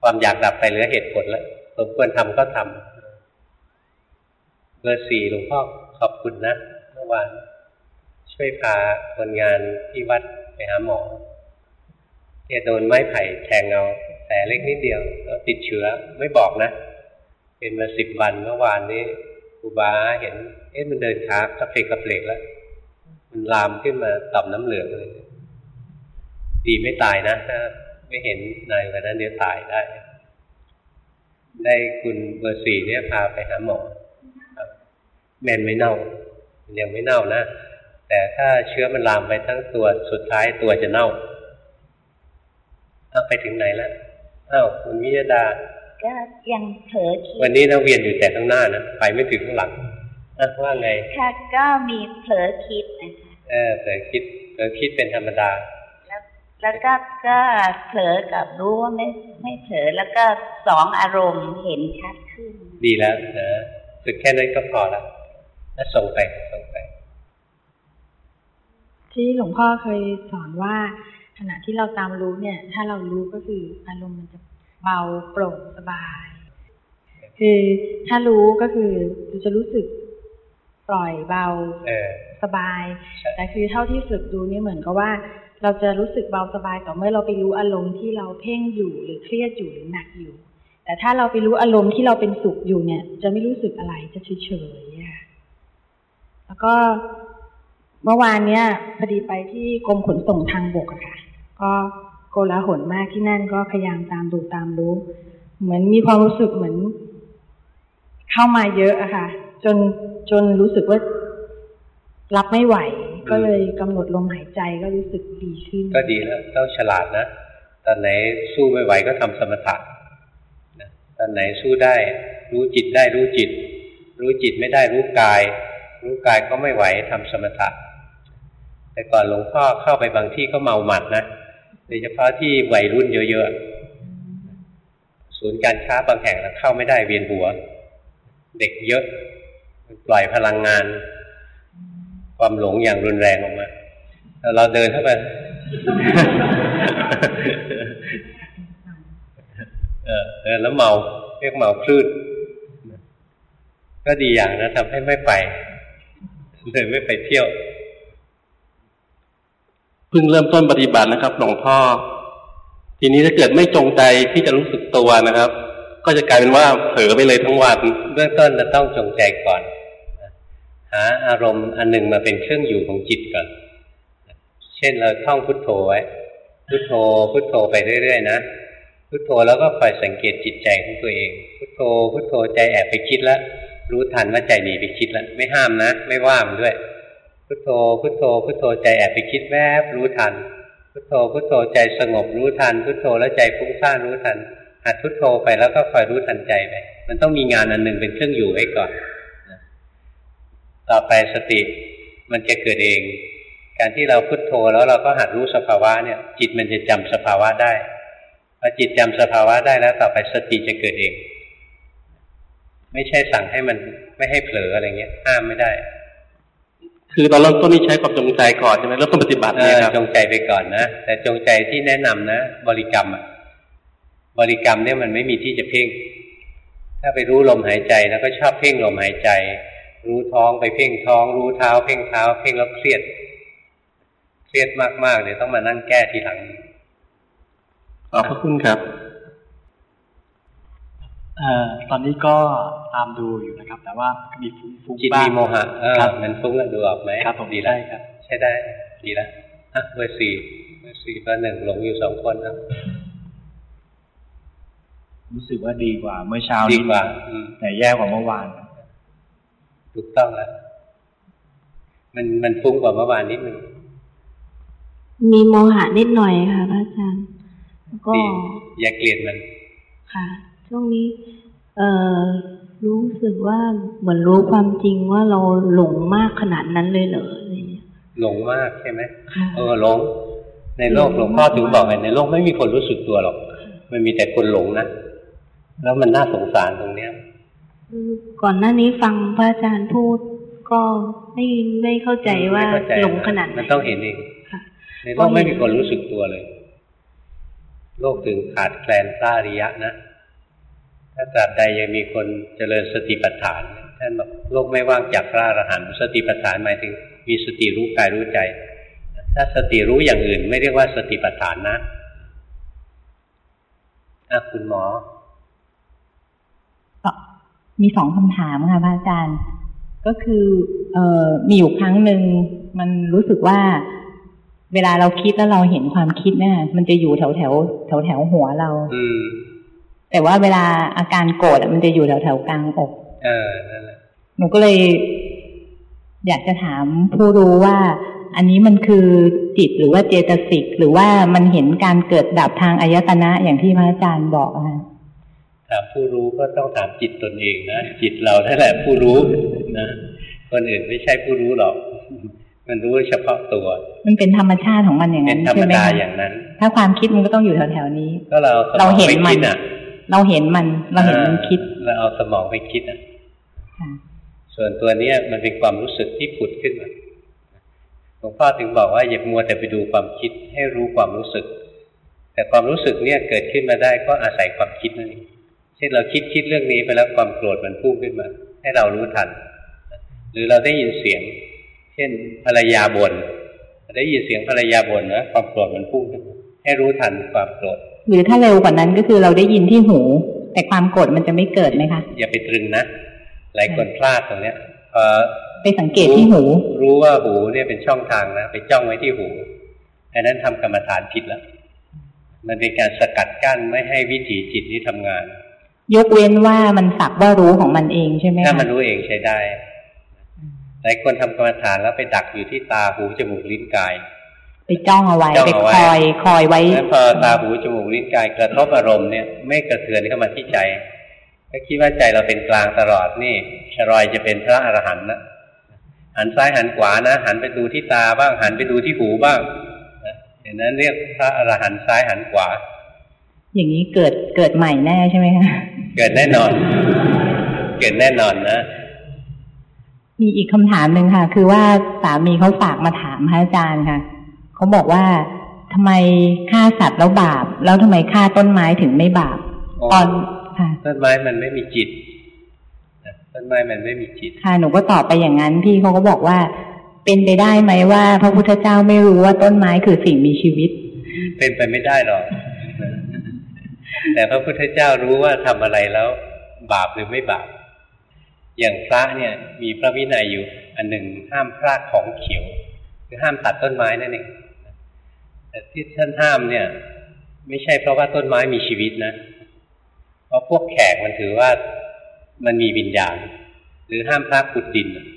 S2: ความอยากดับไปเหลือเหตุผลแล้วสมควรทำก็ทำ เบอร์สี่หลวงพ่อขอบคุณนะเมื่อวานช่วยพาคนงานที่วัดไปหาหมอแกโดนไม้ไผ่แทงเอาแผลเล็กนิดเดียวแล้วติดเชื้อไม่บอกนะ เป็นมาสิบวันเมื่อวานนี้ครูบาเห็น เอ๊ะมันเดินช้ากระเพกกระเพลกแล้ว มันลามขึ้นมาต่อมน้ำเหลืองเลยดีไม่ตายนะถ้าไม่เห็นนายวันนั้นเดี๋ยวตายได้ ได้คุณเบอร์สี่เนี่ยพาไปหาหมอ แมนไม่เน่ามันยังไม่เน่านะ แต่ถ้าเชื้อมันลามไปทั้งตัวสุดท้ายตัวจะเน่าเอาไปถึงไหนแล้วอ้าวคุณวิยดา
S11: ก็ยังเผลอคิด
S2: วันนี้นักเวียนอยู่แต่ข้างหน้านะไปไม่ถึงข้างหลังอะว่าไง
S11: ค่ะก็มีเผลอคิดนะคะ
S2: เออเผลอคิดเผลอคิดเป็นธรรมดา
S11: แล้วแล้วก็ก็เผลอกับรู้ว่าไม่ไม่เผลอแล้วก็สองอารมณ์เห็นชัดขึ้น
S2: ดีแล้วนะฝึกแค่นั้นก็พอแล้ว แล้วส่งไปส่งไป
S12: ที่หลวงพ่อเคยสอนว่า ขณะที่เราตามรู้เนี่ย ถ้าเรารู้ก็คืออารมณ์มันจะเบาโปร่งสบาย คือถ้ารู้ก็คือเราจะรู้สึกปล่อยเบา
S2: เออ
S12: สบาย แต่คือเท่าที่ฝึกดูเนี่ยเหมือนกับว่า เราจะรู้สึกเบาสบายต่อเมื่อเราไปรู้อารมณ์ที่เราเพ่งอยู่หรือเครียดอยู่หรือหนักอยู่ แต่ถ้าเราไปรู้อารมณ์ที่เราเป็นสุขอยู่เนี่ย จะไม่รู้สึกอะไรจะเฉยๆอะ แล้วก็เมื่อวานเนี้ยพอดีไปที่กรมขนส่งทางบกอะค่ะ ก็โกลาหลมากที่นั่นก็พยายามตามดูตามรู้ เหมือนมีความรู้สึกเหมือน เข้ามาเยอะอะค่ะ จนจนรู้สึกว่ารับไม่ไหว ก็เลยกำหนดลมหายใจก็รู้สึกดีขึ้น
S2: ก็ดีแล้วต้องฉลาดนะตอนไหนสู้ไม่ไหวก็ทำสมถะนะตอนไหนสู้ได้ รู้จิตได้รู้จิต รู้จิตไม่ได้รู้กาย รู้กายก็ไม่ไหวทำสมถะ แต่ก่อนหลวงพ่อเข้าไปบางที่ก็เมาหมัดนะโดยเฉพาะที่วัยรุ่นเยอะๆศูนย์การค้าบางแห่งเข้าไม่ได้เวียนหัว เด็กเยอะปล่อยพลังงาน ความหลงอย่างรุนแรงออกมาเราเดินเข้าไปเออเดินแล้วเมาเรียกเมาคลื่นก็ดีอย่างนะทำให้ไม่ไป เลยไม่ไปเที่ยว
S13: เพิ่งเริ่มต้นปฏิบัตินะครับหลวงพ่อ ทีนี้ถ้าเกิดไม่จงใจที่จะรู้สึกตัวนะครับ ก็จะกลายเป็นว่าเผลอไปเลยทั้งวัน
S2: เบื้องต้นเราต้องจงใจก่อนหาอารมณ์อันหนึ่งมาเป็นเครื่องอยู่ของจิตก่อน เช่นเราท่องพุทโธไว้ พุทโธ พุทโธไปเรื่อยๆนะ พุทโธแล้วก็คอยสังเกตจิตใจของตัวเอง พุทโธ พุทโธใจแอบไปคิดแล้ว รู้ทันว่าใจหนีไปคิดแล้วไม่ห้ามนะ ไม่ว่ามันด้วย พุทโธ พุทโธ พุทโธใจแอบไปคิดแวบรู้ทัน พุทโธ พุทโธใจสงบรู้ทัน พุทโธแล้วใจฟุ้งซ่านรู้ทันหัดพุทโธไปแล้วก็คอยรู้ทันใจไป มันต้องมีงานอันหนึ่งเป็นเครื่องอยู่ไว้ก่อน ต่อไปสติมันจะเกิดเอง การที่เราพุทโธแล้วเราก็หัดรู้สภาวะเนี่ย จิตมันจะจำสภาวะได้พอจิตจำสภาวะได้แล้ว ต่อไปสติจะเกิดเอง ไม่ใช่สั่งให้มันไม่ให้เผลออะไรเงี้ย ห้ามไม่ได้
S13: คือตอนเริ่มต้นนี่ใช้ความจงใจก่อนใช่ไหมเริ่มต้นปฏิบัติ
S2: เอ
S13: เนี่ย
S2: อ
S13: ครับ
S2: จงใจไปก่อนนะแต่จงใจที่แนะนำนะบริกรรมอะบริกรรมเนี่ยมันไม่มีที่จะเพ่ง ถ้าไปรู้ลมหายใจแล้วก็ชอบเพ่งลมหายใจ รู้ท้องไปเพ่งท้อง รู้เท้า เพ่งเท้า เพ่งแล้วเครียด เครียดมากๆเดี๋ยวต้องมานั่งแก้ทีหลัง
S13: ขอบพระคุณครับ
S14: เอ่อตอนนี้ก็ตามดูอยู่นะครับ แต่ว่ามีฟุ้งฟุ้ง
S2: จิต
S14: บ้าง
S2: มีโมหะเออ
S14: ครับ
S2: มันฟุ้งอะดูออกไหม
S14: ครับผม
S2: ดีแล้ว
S14: ใช่ครับ
S2: ใช่ได้ ดีแล้วอะเบอร์สี่เบอร์สี่เบอร์หนึ่งหลงอยู่สองคนนะ
S14: รู้สึกว่าดีกว่า เมื่อเช้า
S2: ดี
S14: นี้
S2: กว่าอืม
S14: แต่แย่กว่าเมื่อวาน
S2: ถูกต้องแล้วมันมันฟุ้งกว่าเมื่อวานนิดนึง
S15: มีโมหะนิดหน่อยค่ะพระอาจารย์ก็
S2: ดีอย่าเกลียดมัน
S15: ค่ะ ช่วงนี้ เอ่อรู้สึกว่าเหมือนรู้ความจริงว่าเราหลงมากขนาดนั้นเลยเหรออะไรอย่างเงี้ย
S2: หลงมากใช่ไหม
S15: ค่ะ
S2: เออหลง ในโลกหลวงพ่อถึงบอกไงในโลกไม่มีคนรู้สึกตัวหรอก มันมีแต่คนหลงนะแล้วมันน่าสงสารตรงเนี้ย
S15: คือก่อนหน้านี้ฟังพระอาจารย์พูด ก็ไม่ไม่เข้าใจว่า
S2: ไม่เข้ใจ
S15: หลงขนาดไหน
S2: มันต้องเห็นเอง
S15: ค่ะ
S2: ในโลกไม่มีคนรู้สึกตัวเลย โลกถึงขาดแคลนพระอริยะนะ ถ้าตราบใดยังมีคนเจริญสติปัฏฐาน ท่านบอกโลกไม่ว่างจากพระอรหันต์สติปัฏฐานหมายถึง มีสติรู้กายรู้ใจ ถ้าสติรู้อย่างอื่น ไม่เรียกว่าสติปัฏฐานนะอะคุณหมอ
S5: มีสองคำถามค่ะพระอาจารย์ ก็คือเอ่อมีอยู่ครั้งหนึ่งมันรู้สึกว่า เวลาเราคิดแล้วเราเห็นความคิดเนี่ยมันจะอยู่แถวแถวแถวแถวหัวเรา
S2: อืม
S5: แต่ว่าเวลาอาการโกรธอะมันจะอยู่แถวแถวกลางอก
S2: เออนั่นแหละ
S5: หนูก็เลย อยากจะถามผู้รู้ว่า อันนี้มันคือจิตหรือว่าเจตสิกหรือว่ามันเห็นการเกิดดับทางอายตนะอย่างที่พระอาจารย์บอกอะค่ะ
S2: ถามผู้รู้ก็ต้องถามจิตตนเองนะจิตเรานั่นแหละผู้รู้นะคนอื่นไม่ใช่ผู้รู้หรอก มันรู้เฉพาะตัว
S5: มันเป็นธรรมชาติของมันอย่าง
S2: เป็
S5: นั้นน
S2: ธรรม
S5: ใช่ไหม
S2: ดา
S5: คะ
S2: อย่างนั้น
S5: ถ้าความคิดมันก็ต้องอยู่แถวๆนี้
S2: ก็เราสม
S5: เรา
S2: อง
S5: เห็น
S2: ไป
S5: มั
S2: คิ
S5: น
S2: ดอะ
S5: เราเห็นมัน เราเห็นมันคิด
S2: เราเอาสมองไปคิดอะ
S5: ค่ะ
S2: ส่วนตัวเนี้ยมันเป็นความรู้สึกที่ผุดขึ้นมาหลวงพ่อถึงบอกว่าอย่ามัวแต่ไปดูความคิดให้รู้ความรู้สึก แต่ความรู้สึกเนี่ยเกิดขึ้นมาได้ก็อาศัยความคิดนั่นเองเช่นเราคิดคิดเรื่องนี้ไปแล้วความโกรธมันพุ่งขึ้นมา ให้เรารู้ทัน หรือเราได้ยินเสียง เช่นภรรยาบน่นได้ยินเสียงภรรยาบ่นนะความโกรธมันพุ่งขึ้นมาให้รู้ทันความโกรธ
S5: หรือถ้าเร็วกว่านั้นก็คือเราได้ยินที่หู แต่ความโกรธมันจะไม่เกิดไหมคะ
S2: อย่าไปตรึงนะ หลายคนพลาดตรงเนี้ยพอ
S5: ไปสังเกตที่หู
S2: รู้ว่าหูเนี่ยเป็นช่องทางนะ ไปจ้องไว้ที่หูอันนั้นทำกรรมฐานผิดแล้วมันเป็นการสกัดกั้นไม่ให้วิถีจิตนี้ทำงาน
S5: ยกเว้นว่ามันสักว่ารู้ของมันเองใช่ไหม
S2: ถ้า
S5: คะ
S2: มันรู้เองใช้ได้หลายคนทำกรรมฐานแล้วไปดักอยู่ที่ตาหูจมูกลิ้นกาย
S5: ไปจ้องเอาไว้
S2: จ้อง
S5: ไป
S2: เอาไว้
S5: คอยคอยไว้
S2: แล้วพอตาหูจมูกลิ้นกายกระทบอารมณ์เนี่ยไม่กระเทือนเข้ามาที่ใจก็คิดว่าใจเราเป็นกลางตลอดนี่ชรอยจะเป็นพระอรหันต์นะหันซ้ายหันขวานะหันไปดูที่ตาบ้างหันไปดูที่หูบ้างนะอย่างนั้นเรียกพระอรหันต์ซ้ายหันขวา
S5: อย่างนี้เกิดเกิดใหม่แน่ใช่ไหมคะ
S2: เกิดแน่นอน เกิดแน่นอนนะ
S5: มีอีกคำถามหนึ่งค่ะ คือว่าสามีเขาฝากมาถามพระอาจารย์ค่ะ เขาบอกว่าทำไมฆ่าสัตว์แล้วบาป แล้วทำไมฆ่าต้นไม้ถึงไม่บาป
S2: อ๋อ
S5: ตอนค่ะ
S2: ต้นไม้มันไม่มีจิตนะต้นไม้มันไม่มีจิต
S5: ค่ะหนูก็ตอบไปอย่างนั้นพี่เขาก็บอกว่า เป็นไปได้ไหมว่า พระพุทธเจ้าไม่รู้ว่าต้นไม้คือสิ่งมีชีวิต
S2: เป็นไปไม่ได้หรอกแต่พระพุทธเจ้ารู้ว่าทำอะไรแล้ว บาปหรือไม่บาป อย่างพระเนี่ย มีพระวินัยอยู่ อันหนึ่งห้ามพรากของเขียว คือห้ามตัดต้นไม้นั่นเอง แต่ที่ท่านห้ามเนี่ย ไม่ใช่เพราะว่าต้นไม้มีชีวิตนะ เพราะพวกแขกมันถือว่ามันมีวิญญาณ หรือห้ามพระขุดดินน่ะ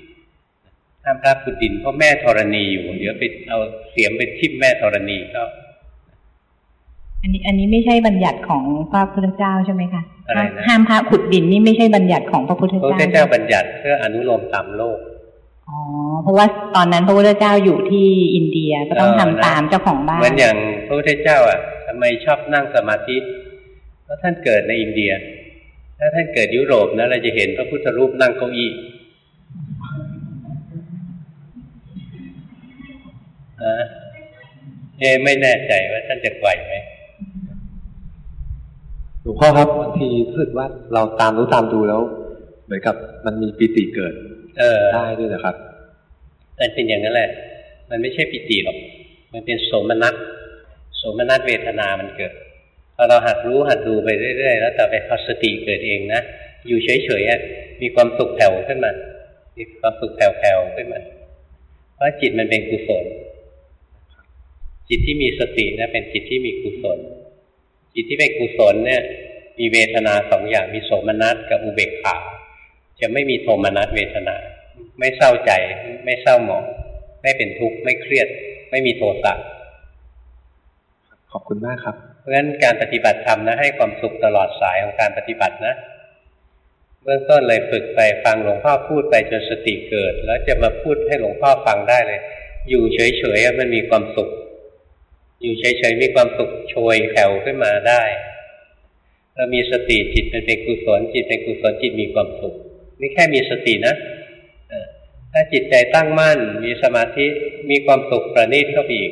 S2: ห้ามพระขุดดินเพราะแม่ธรณีอยู่ เดี๋ยวไปเอาเสียมไปทิ่มแม่ธรณีก็
S5: อันนี้อันนี้ไม่ใช่บัญญัติของพระพุทธเจ้าใช่ไหมคะ
S2: อะไรนะ
S5: ห้ามพระขุดดินนี่ไม่ใช่บัญญัติของพระพุทธ
S2: พระพุท
S5: เจ้า
S2: ธเจ้าบัญญัติเพื่ออนุโลมตามโลก
S5: อ๋อเพราะว่าตอนนั้นพระพุทธเจ้าอยู่ที่อินเดียก็ต้องทำตามเจ้าของบ้าน
S2: เหมือนอย่างพระพุทธเจ้า อะทำไมชอบนั่งสมาธิเพราะท่านเกิดในอินเดีย ถ้าท่านเกิดยุโรปนะเราจะเห็นพระพุทธรูปนั่งเก้าอี้อ่าเอะไม่แน่ใจว่าท่านจะไหวไหม
S16: หลวงพ่อครับบางทีรู้สึกว่าเราตามรู้ตามดูแล้ว เหมือนกับมันมีปิติเกิด
S2: เออ
S16: ได้ด้วยนะครับ
S2: มันเป็นอย่างนั้นแหละ มันไม่ใช่ปิติหรอก มันเป็นโสมนัส โสมนัสเวทนามันเกิด พอเราหัดรู้หัดดูไปเรื่อยๆ แล้วต่อไปพอสติเกิดเองนะ อยู่เฉยๆอะมีความสุขแผ่วขึ้นมา มีความสุขแผ่วๆขึ้นมา เพราะจิตมันเป็นกุศล จิตที่มีสตินะเป็นจิตที่มีกุศล จิตที่เป็นกุศลเนี่ย มีเวทนาสองอย่าง มีโสมนัสกับอุเบกขา จะไม่มีโทมนัสเวทนา ไม่เศร้าใจ ไม่เศร้าหมอง ไม่เป็นทุกข์ไม่เครียด ไม่มีโทสะ
S16: ขขอบคุณมากครับ
S2: เพราะฉะนั้นการปฏิบัติธรรมนะให้ความสุขตลอดสายของการปฏิบัตินะ เบื้องต้นเลยฝึกไปฟังหลวงพ่อพูดไปจนสติเกิด แล้วจะมาพูดให้หลวงพ่อฟังได้เลย อยู่เฉยๆมันมีความสุข อยู่เฉยๆมีความสุขโชยแผ่วขึ้นมาได้เรามีสติจิตเป็นกุศลจิตเป็นกุศลจิตมีความสุข นี่แค่มีสตินะ ถ้าจิตใจตั้งมั่น มีสมาธิ มีความสุขประณีตเข้าไปอีก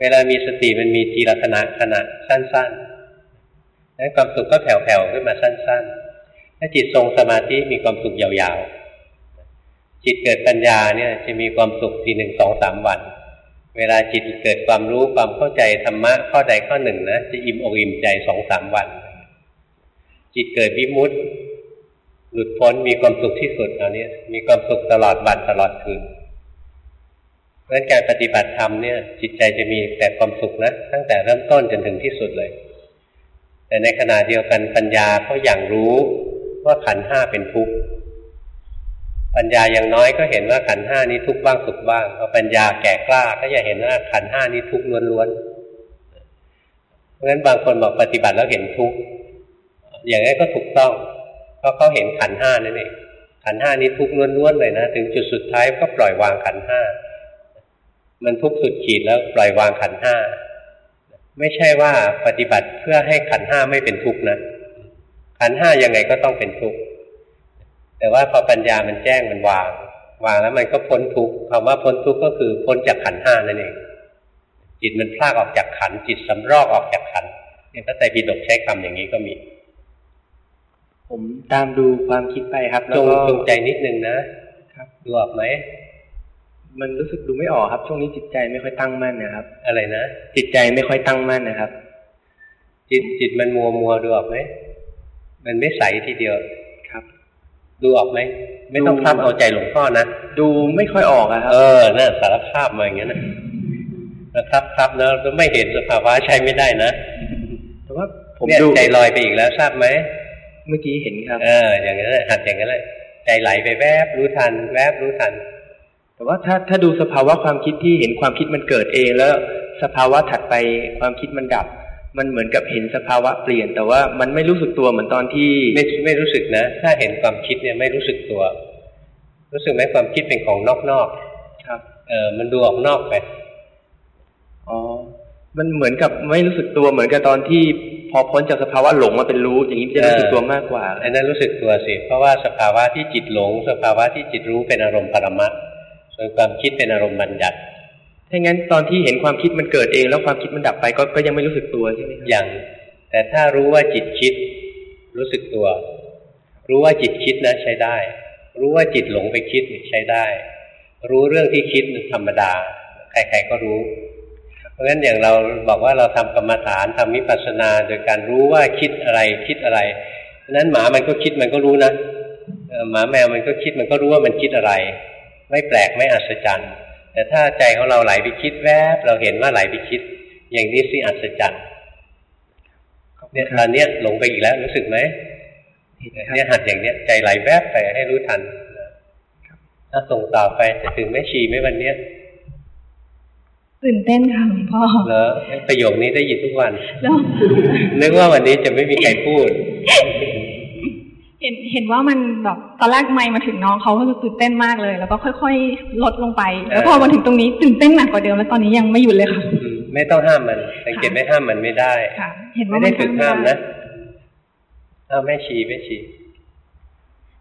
S2: เวลามีสติมันมีทีละขณะขณะสั้นๆนั้นความสุขก็แผ่วๆขึ้นมาสั้น ๆ ถ้าจิตทรงสมาธิมีความสุขยาวๆ จิตเกิดปัญญาเนี่ยจะมีความสุขทีหนึ่งสองสามวัน เวลาจิตเกิดความรู้ความเข้าใจธรรมะข้อใดข้อหนึ่งนะจะอิ่มอกอิ่มใจสองสามวัน จิตเกิดวิมุตติ หลุดพ้นมีความสุขที่สุดเอานี้มีความสุขตลอดวันตลอดคืนเพราะฉะนั้นการปฏิบัติธรรมเนี่ยจิตใจจะมีแต่ความสุขนะตั้งแต่เริ่มต้นจนถึงที่สุดเลย แต่ในขณะเดียวกันปัญญาก็อย่างรู้ว่าขันห้าเป็นทุกข์ปัญญาอย่างน้อยก็เห็นว่าขันห้านี้ทุกข์บ้างสุขบ้างพอปัญญาแก่กล้าก็จะเห็นว่าขันห้านี้ทุกข์ล้วนๆเพราะฉะนั้นบางคนบอกปฏิบัติแล้วเห็นทุกข์อย่างนี้ก็ถูกต้อง เพราะเขาเห็นขันห้านั่นเองขันห้านี้ทุกข์ล้วนๆเลยนะถึงจุดสุดท้ายก็ปล่อยวางขันห้ามันทุกข์สุดขีดแล้วปล่อยวางขันห้าไม่ใช่ว่าปฏิบัติเพื่อให้ขันห้าไม่เป็นทุกข์นะขันห้ายังไงก็ต้องเป็นทุกข์แต่ว่าพอปัญญามันแจ้งมันวาง วางแล้วมันก็พ้นทุกข์คำว่าพ้นทุกข์ก็คือพ้นจากขันห้านั่นเองจิตมันพลากออกจากขันจิตสำรอกออกจากขันเนี่ยพระไตรปิฎกใช้คำอย่างนี้ก็มี
S17: ผมตามดูความคิดไปครับ แล้ว
S2: จง
S17: ก็
S2: จงใจนิดนึงนะครับดูออกไหม
S17: มันรู้สึกดูไม่ออกครับ ช่วงนี้จิตใจไม่ค่อยตั้งมั่นนะครับ
S2: อะไรนะ
S17: จิตใจไม่ค่อยตั้งมั่นนะครับ
S2: จิตจิตมันมัวมัวดูออกไหมมันไม่ใสทีเดียว
S17: ครับ
S2: ดูออกไหมไม่ต้องพลับเอาใจหลวงพ่อนะ
S17: ดูไม่ค่อยออกอะครับ
S2: เออน่าสารภาพมาอย่างนั้นนะนะครับครับนะไม่เห็นสภาวะใช้ไม่ได้นะ
S17: แต่ว่าผม
S2: เนี่ย
S17: ดู
S2: ใจลอยไปอีกแล้วทราบไหม
S17: เมื่อกี้เห็นครับ
S2: เออ อย่างนั้นแหละหัดอย่างนั้นแหละใจไหลไปแวบรู้ทัน แวบรู้ทัน
S17: แต่ว่าถ้าถ้าดูสภาวะความคิดที่เห็นความคิดมันเกิดเองแล้วสภาวะถัดไปความคิดมันดับ มันเหมือนกับเห็นสภาวะเปลี่ยน แต่ว่ามันไม่รู้สึกตัวเหมือนตอนที่
S2: ไม่ไม่รู้สึกนะ ถ้าเห็นความคิดเนี่ยไม่รู้สึกตัว รู้สึกไหมความคิดเป็นของนอกๆ
S17: ครับ
S2: เออมันดูออกนอกไป
S17: อ๋อมันเหมือนกับไม่รู้สึกตัวเหมือนกับตอนที่ พอพ้นจากสภาวะหลงมาเป็นรู้อย่างนี้มันจะรู้สึกตัวมากกว่า
S2: อันนั้นรู้สึกตัวสิ เพราะว่าสภาวะที่จิตหลง สภาวะที่จิตรู้เป็นอารมณ์ปรมะส่วนความคิดเป็นอารมณ์บัญญัติ
S17: ถ้างั้นตอนที่เห็นความคิดมันเกิดเอง แล้วความคิดมันดับไปก็ก็ยังไม่รู้สึกตัวใช่ไหมครับ
S2: อย่างแต่ถ้ารู้ว่าจิตคิด รู้สึกตัว รู้ว่าจิตคิดนะใช้ได้ รู้ว่าจิตหลงไปคิดใช้ได้ รู้เรื่องที่คิดธรรมดา ใครๆก็รู้ เพราะฉะนั้นอย่างเราบอกว่าเราทำกรรมฐานทำวิปัสสนาโดยการรู้ว่าคิดอะไรคิดอะไรเพราะนั้นหมามันก็คิดมันก็รู้นะหมาแมวมันก็คิดมันก็รู้ว่ามันคิดอะไร ไม่แปลกไม่อัศจรรย์ แต่ถ้าใจของเราไหลไปคิดแวบเราเห็นว่าไหลไปคิด อย่างนี้สิอัศจรรย์เนี่ยตอนเนี้ยหลงไปอีกแล้วรู้สึกไหมเนี่ยหัดอย่างเนี้ยใจไหลแวบไปให้รู้ทันถ้าส่งต่อไปจะถึงแม่ชีไหมวันเนี้ย
S18: ตื่นเต้นค่ะหลวงพ่อ
S2: เหรอประโยคนี้ได้ยินทุกวัน
S18: แล้ว
S2: นึกว่าวันนี้จะไม่มีใครพูด
S18: เห็นเห็นว่ามันแบบตอนแรกไม่มาถึงน้องเขาก็จะตื่นเต้นมากเลย แล้วก็ค่อยๆ ลดลงไป แล้วพอมาถึงตรงนี้ตื่นเต้นหนักกว่าเดิมแล้วตอนนี้ยังไม่หยุดเลยค่ะ
S2: ไม่ต้องห้ามมันสังเกตไม่ห้ามมันไม่ได้
S18: ค่ะเห็น
S2: ไม่
S18: ว่า
S2: ได้
S18: มัน
S2: ฝึกห้ามนะเอาแม่ชีแม่ชี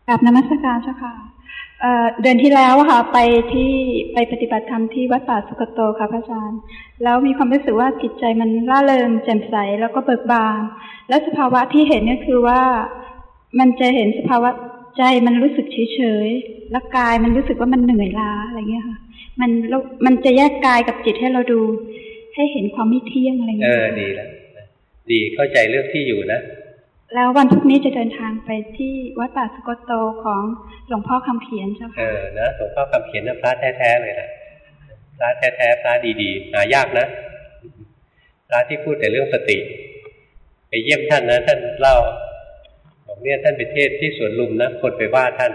S19: กับนมัสการเจ้าค่ะ เดือนที่แล้วค่ะ ไปที่ไปปฏิบัติธรรมที่วัดป่าสุกโตค่ะพระอาจารย์ แล้วมีความรู้สึกว่าจิตใจมันร่าเริงแจ่มใสแล้วก็เบิกบาน แล้วสภาวะที่เห็นเนี่ยคือว่ามันจะเห็นสภาวะใจมันรู้สึกเฉยเฉยแล้วกายมันรู้สึกว่ามันเหนื่อยล้าอะไรเงี้ยค่ะ มันมันจะแยกกายกับจิตให้เราดู ให้เห็นความไม่เที่ยงอะไร
S2: เอ
S19: เงี้ยเอ
S2: ดีแล้วดีเข้าใจเรื่องที่อยู่นะ
S19: แล้ววันพรุ่งนี้จะเดินทางไปที่วัดป่าสุกโตของหลวงพ่อคำเขียนเจ้าค่ะเอ
S2: อนะหลวงพ่อคำเขียนนะพระแท้ๆเลยนะพระแท้ๆพระดีๆหายากนะพระที่พูดแต่เรื่องสติ ไปเยี่ยมท่านนะท่านเล่าบอกเนี่ยท่านไปเทศที่สวนลุมนะคนไปว่าท่าน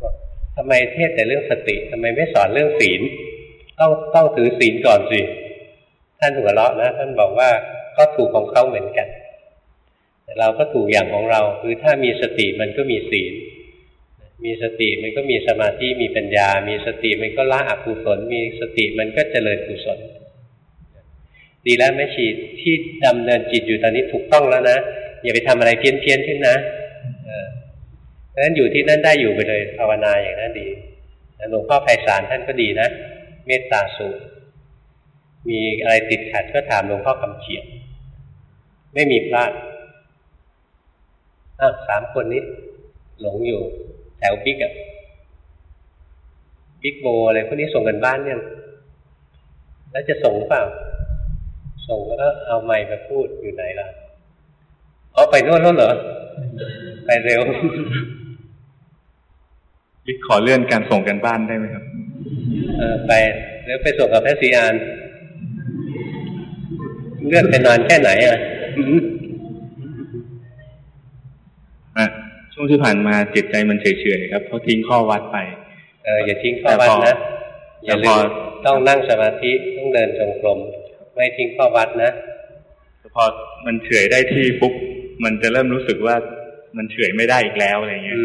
S2: บอกทำไมเทศแต่เรื่องสติทำไมไม่สอนเรื่องศีล ต้องต้องถือศีลก่อนสิท่านหัวเราะนะท่านบอกว่าก็ถูกของเขาเหมือนกัน แต่เราก็ถูกอย่างของเรา คือถ้ามีสติมันก็มีศีล มีสติมันก็มีสมาธิมีปัญญา มีสติมันก็ละอกุศล มีสติมันก็เจริญกุศล ดีแล้วแม่ชีที่ดำเนินจิตอยู่ตอนนี้ถูกต้องแล้วนะอย่าไปทำอะไรเพี้ยนเพี้ยนขึ้นนะเพราะฉะนั้นอยู่ที่นั่นได้อยู่ไปเลยภาวนาอย่างนั้นดีหลวงพ่อไพศาลท่านก็ดีนะ เมตตาสูงมีอะไรติดขัดก็ถามหลวงพ่อคำเขียน ไม่มีพลาด อ้าวสามคนนี้ หลงอยู่แถวบิ๊กอะบิ๊กโบอะไรพวกนี้ส่งกันบ้านยังแล้วจะส่งเปล่า ส่งแล้วก็เอาไมค์มาพูดอยู่ไหนล่ะเอาไปโน่นแล้วเหรอ ไปเร็ว
S4: บิ๊กขอเลื่อนการส่งกันบ้านได้ไหมครับ
S2: เออไปแล้วไปส่งกับแพทย์สีอานเลื่อนไปนานแค่ไหนอะ
S8: ช่วงที่ผ่านมาจิตใจมันเฉยๆครับเพราะทิ้งข้อวัดไป
S2: เอออย่าทิ้งข้อวัดนะอย่าลืมต้องนั่งสมาธิต้องเดินจงกรมไม่ทิ้งข้อวัดนะ
S8: พอมันเฉยได้ที่ปุ๊บมันจะเริ่มรู้สึกว่ามันเฉยไม่ได้อีกแล้วอะไรเงี้ย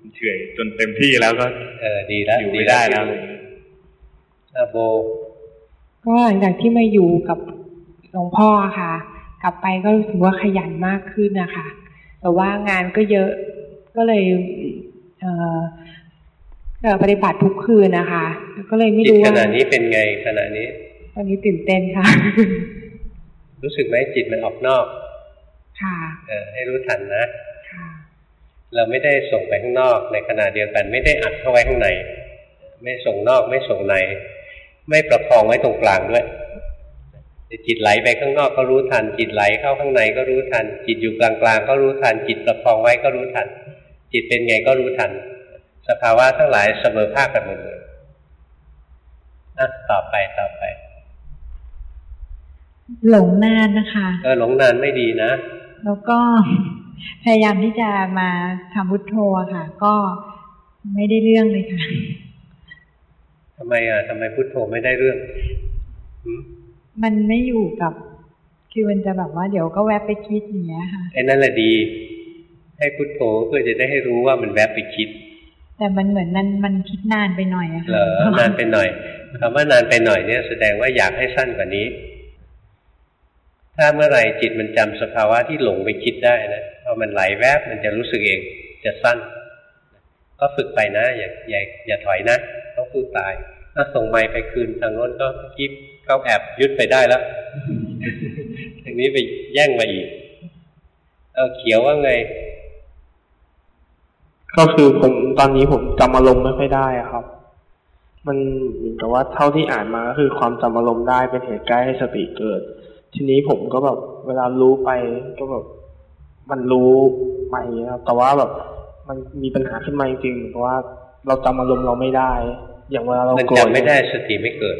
S8: มันเฉยจนเต็มที่แล้วก็
S2: เออดีแล้ว
S8: อยู่ไม่ได้แล้ว
S2: อาโบ
S20: ก็หลังจากที่มาอยู่กับหลวงพ่อค่ะ กลับไปก็รู้สึกว่าขยันมากขึ้นนะคะแต่ว่างานก็เยอะ ก็เลยเออเอ่อปฏิบัติทุกคืนนะคะ ก็เลยไม่
S2: จิต
S20: รู้
S2: ข
S20: ว่า
S2: ณะนี้เป็นไงขณะนี้
S20: ตอนนี้ตื่นเต้นค่ะ
S2: รู้สึกไหมจิตมันออกนอก
S20: ค่ะ
S2: เออให้รู้ทันนะ
S20: ค่ะ
S2: เราไม่ได้ส่งไปข้างนอก ในขณะเดียวกัน ไม่ได้อัดเข้าไว้ข้างใน ไม่ส่งนอกไม่ส่งใน ไม่ประคองไว้ตรงกลางด้วยจิตไหลไปข้างนอกก็รู้ทัน จิตไหลเข้าข้างในก็รู้ทัน จิตอยู่กลางๆ ก็รู้ทัน จิตประคองไว้ก็รู้ทัน จิตเป็นไงก็รู้ทัน สภาวะทั้งหลายเสมอภาคกันหมดเลยอะต่อไปต่อไป
S5: หลงนานนะคะ
S2: เออหลงนานไม่ดีนะ
S5: แล้วก็พยายามที่จะมาทำพุทโธอะค่ะ ก็ไม่ได้เรื่องเลยค่ะ
S2: ทำไมอะทำไมพุทโธไม่ได้เรื่องหืม
S5: มันไม่อยู่กับ คือมันจะแบบว่าเดี๋ยวก็แวบไปคิดอย่างเงี้ยค่ะ
S2: ไอ้นั่นแหละดี ให้พุทโธเพื่อจะได้ให้รู้ว่ามันแวบไปคิด
S5: แต่มันเหมือนมันมันคิดนานไปหน่อยอะ
S2: เหร
S5: ค่ะ
S2: อนานไปหน่อยคำว่านานไปหน่อยเนี่ยแสดงว่าอยากให้สั้นกว่านี้ ถ้าเมื่อไหร่จิตมันจำสภาวะที่หลงไปคิดได้นะพอมันไหลแวบมันจะรู้สึกเองจะสั้น ก็ฝึกไปนะ อย่าอย่าอย่าถอยนะต้องสู้ตาย ถ้าส่งไม้ไปคืนทางโน้นก็กิ๊บเขาแอบยึดไปได้แล้วทางนี้ไปแย่งมาอีก เอาเขียวว่าไง
S21: ก็คือผมตอนนี้ผมจำอารมณ์ไม่ค่อยได้อะครับ มันเหมือนกับว่าเท่าที่อ่านมาก็คือความจำอารมณ์ได้เป็นเหตุใกล้ให้สติเกิด ทีนี้ผมก็แบบเวลารู้ไปก็แบบมันรู้ไปครับแต่ว่าแบบมันมีปัญหาขึ้นมาจริงๆเหมือนกับว่าเราจำอารมณ์เราไม่ได้ อย่างเวลาเราโกรธ
S2: จำไม่ได้สติไม่เกิด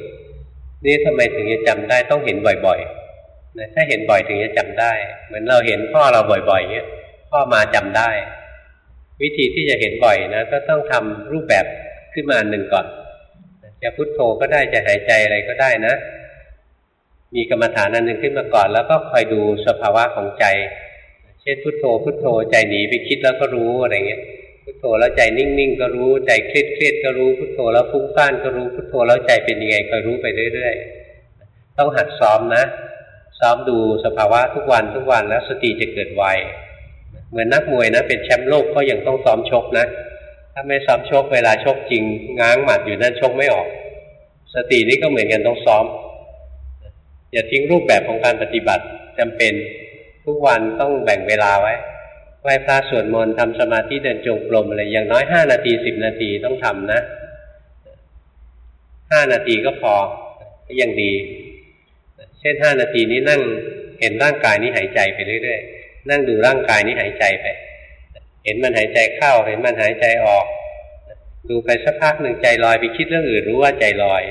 S2: นี่ทำไมถึงจะจำได้ต้องเห็นบ่อยๆนะถ้าเห็นบ่อยถึงจะจำได้ เหมือนเราเห็นพ่อเราบ่อยๆเงี้ยพ่อมาจำได้ วิธีที่จะเห็นบ่อยนะก็ต้องทำรูปแบบขึ้นมาอันหนึ่งก่อนจะพุทโธก็ได้จะหายใจอะไรก็ได้นะ มีกรรมฐานอันหนึ่งขึ้นมาก่อน แล้วก็คอยดูสภาวะของใจ เช่นพุทโธ พุทโธใจหนีไปคิดแล้วก็รู้อะไรเงี้ยพุทโธแล้วใจนิ่งๆก็รู้ใจเครียดเครียดก็รู้พุทโธแล้วฟุ้งซ่านก็รู้พุทโธแล้วใจเป็นยังไงก็รู้ไปเรื่อยๆต้องหัดซ้อมนะ ซ้อมดูสภาวะทุกวันทุกวันแล้วสติจะเกิดไว เหมือนนักมวยนะ เป็นแชมป์โลกก็ยังต้องซ้อมชกนะ ถ้าไม่ซ้อมชกเวลาชกจริง ง้างหมัดอยู่นั่นชกไม่ออก สตินี่ก็เหมือนกันต้องซ้อม อย่าทิ้งรูปแบบของการปฏิบัติจำเป็นทุกวันต้องแบ่งเวลาไว้ไหว้พระสวดมนต์ทำสมาธิเดินจงกรมอะไรอย่างน้อยห้านาทีสิบนาทีต้องทำนะห้านาทีก็พอก็ยังดี เช่นห้านาทีนี้นั่งเห็นร่างกายนี้หายใจไปเรื่อยๆ นั่งดูร่างกายนี้หายใจไป เห็นมันหายใจเข้า เห็นมันหายใจออก ดูไปสักพักหนึ่งใจลอยไปคิดเรื่องอื่นรู้ว่าใจลอย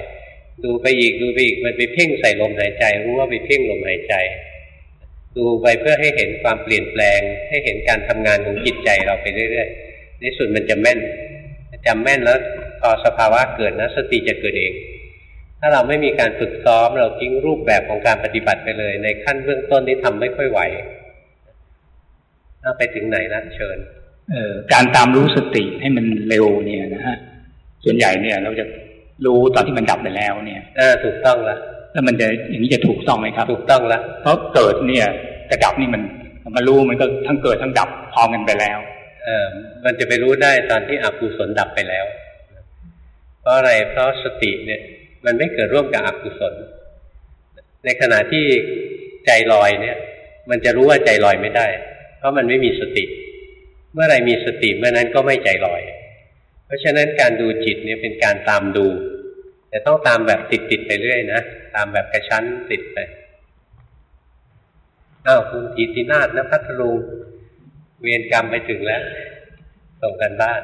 S2: ดูไปอีกดูไปอีกมันไปเพ่งใส่ลมหายใจ รู้ว่าไปเพ่งลมหายใจ ดูไปเพื่อให้เห็นความเปลี่ยนแปลง ให้เห็นการทำงานของจิตใจเราไปเรื่อยๆในสุดมันจะแม่นจำแม่นแล้วพอสภาวะเกิดนะสติจะเกิดเอง ถ้าเราไม่มีการฝึกซ้อมเราทิ้งรูปแบบของการปฏิบัติไปเลย ในขั้นเบื้องต้นนี้ทำไม่ค่อยไหว ถ้าไปถึงไหนนะเชิญ
S8: เอ่อการตามรู้สติให้มันเร็วเนี่ยนะฮะส่วนใหญ่เนี่ย เราจะรู้ตอนที่มันดับไปแล้วเนี่ย
S2: อ่าถูกต้องละ
S8: แล้วมันจะอย่างนี้จะถูกต้องไหมครับ
S2: ถูกต้องละ
S8: เพราะเกิดเนี่ยกระดับนี่มันมารู้มันก็ทั้งเกิดทั้งดับพร้อมกันไปแล้ว
S2: เออมันจะไปรู้ได้ตอนที่อกุศลดับไปแล้ว เพราะอะไรเพราะสติเนี่ย มันไม่เกิดร่วมกับอกุศล ในขณะที่ใจลอยเนี่ย มันจะรู้ว่าใจลอยไม่ได้ เพราะมันไม่มีสติ เมื่อไรมีสติเมื่อนั้นก็ไม่ใจลอย เพราะฉะนั้นการดูจิตเนี่ยเป็นการตามดู แต่ต้องตามแบบติดติดไปเรื่อยนะตามแบบกระชั้นติดไปอ้าวคุณทีตินาศนะพัทลุงเวียนกรรมไปถึงแล้ว ส่งกันบ้าน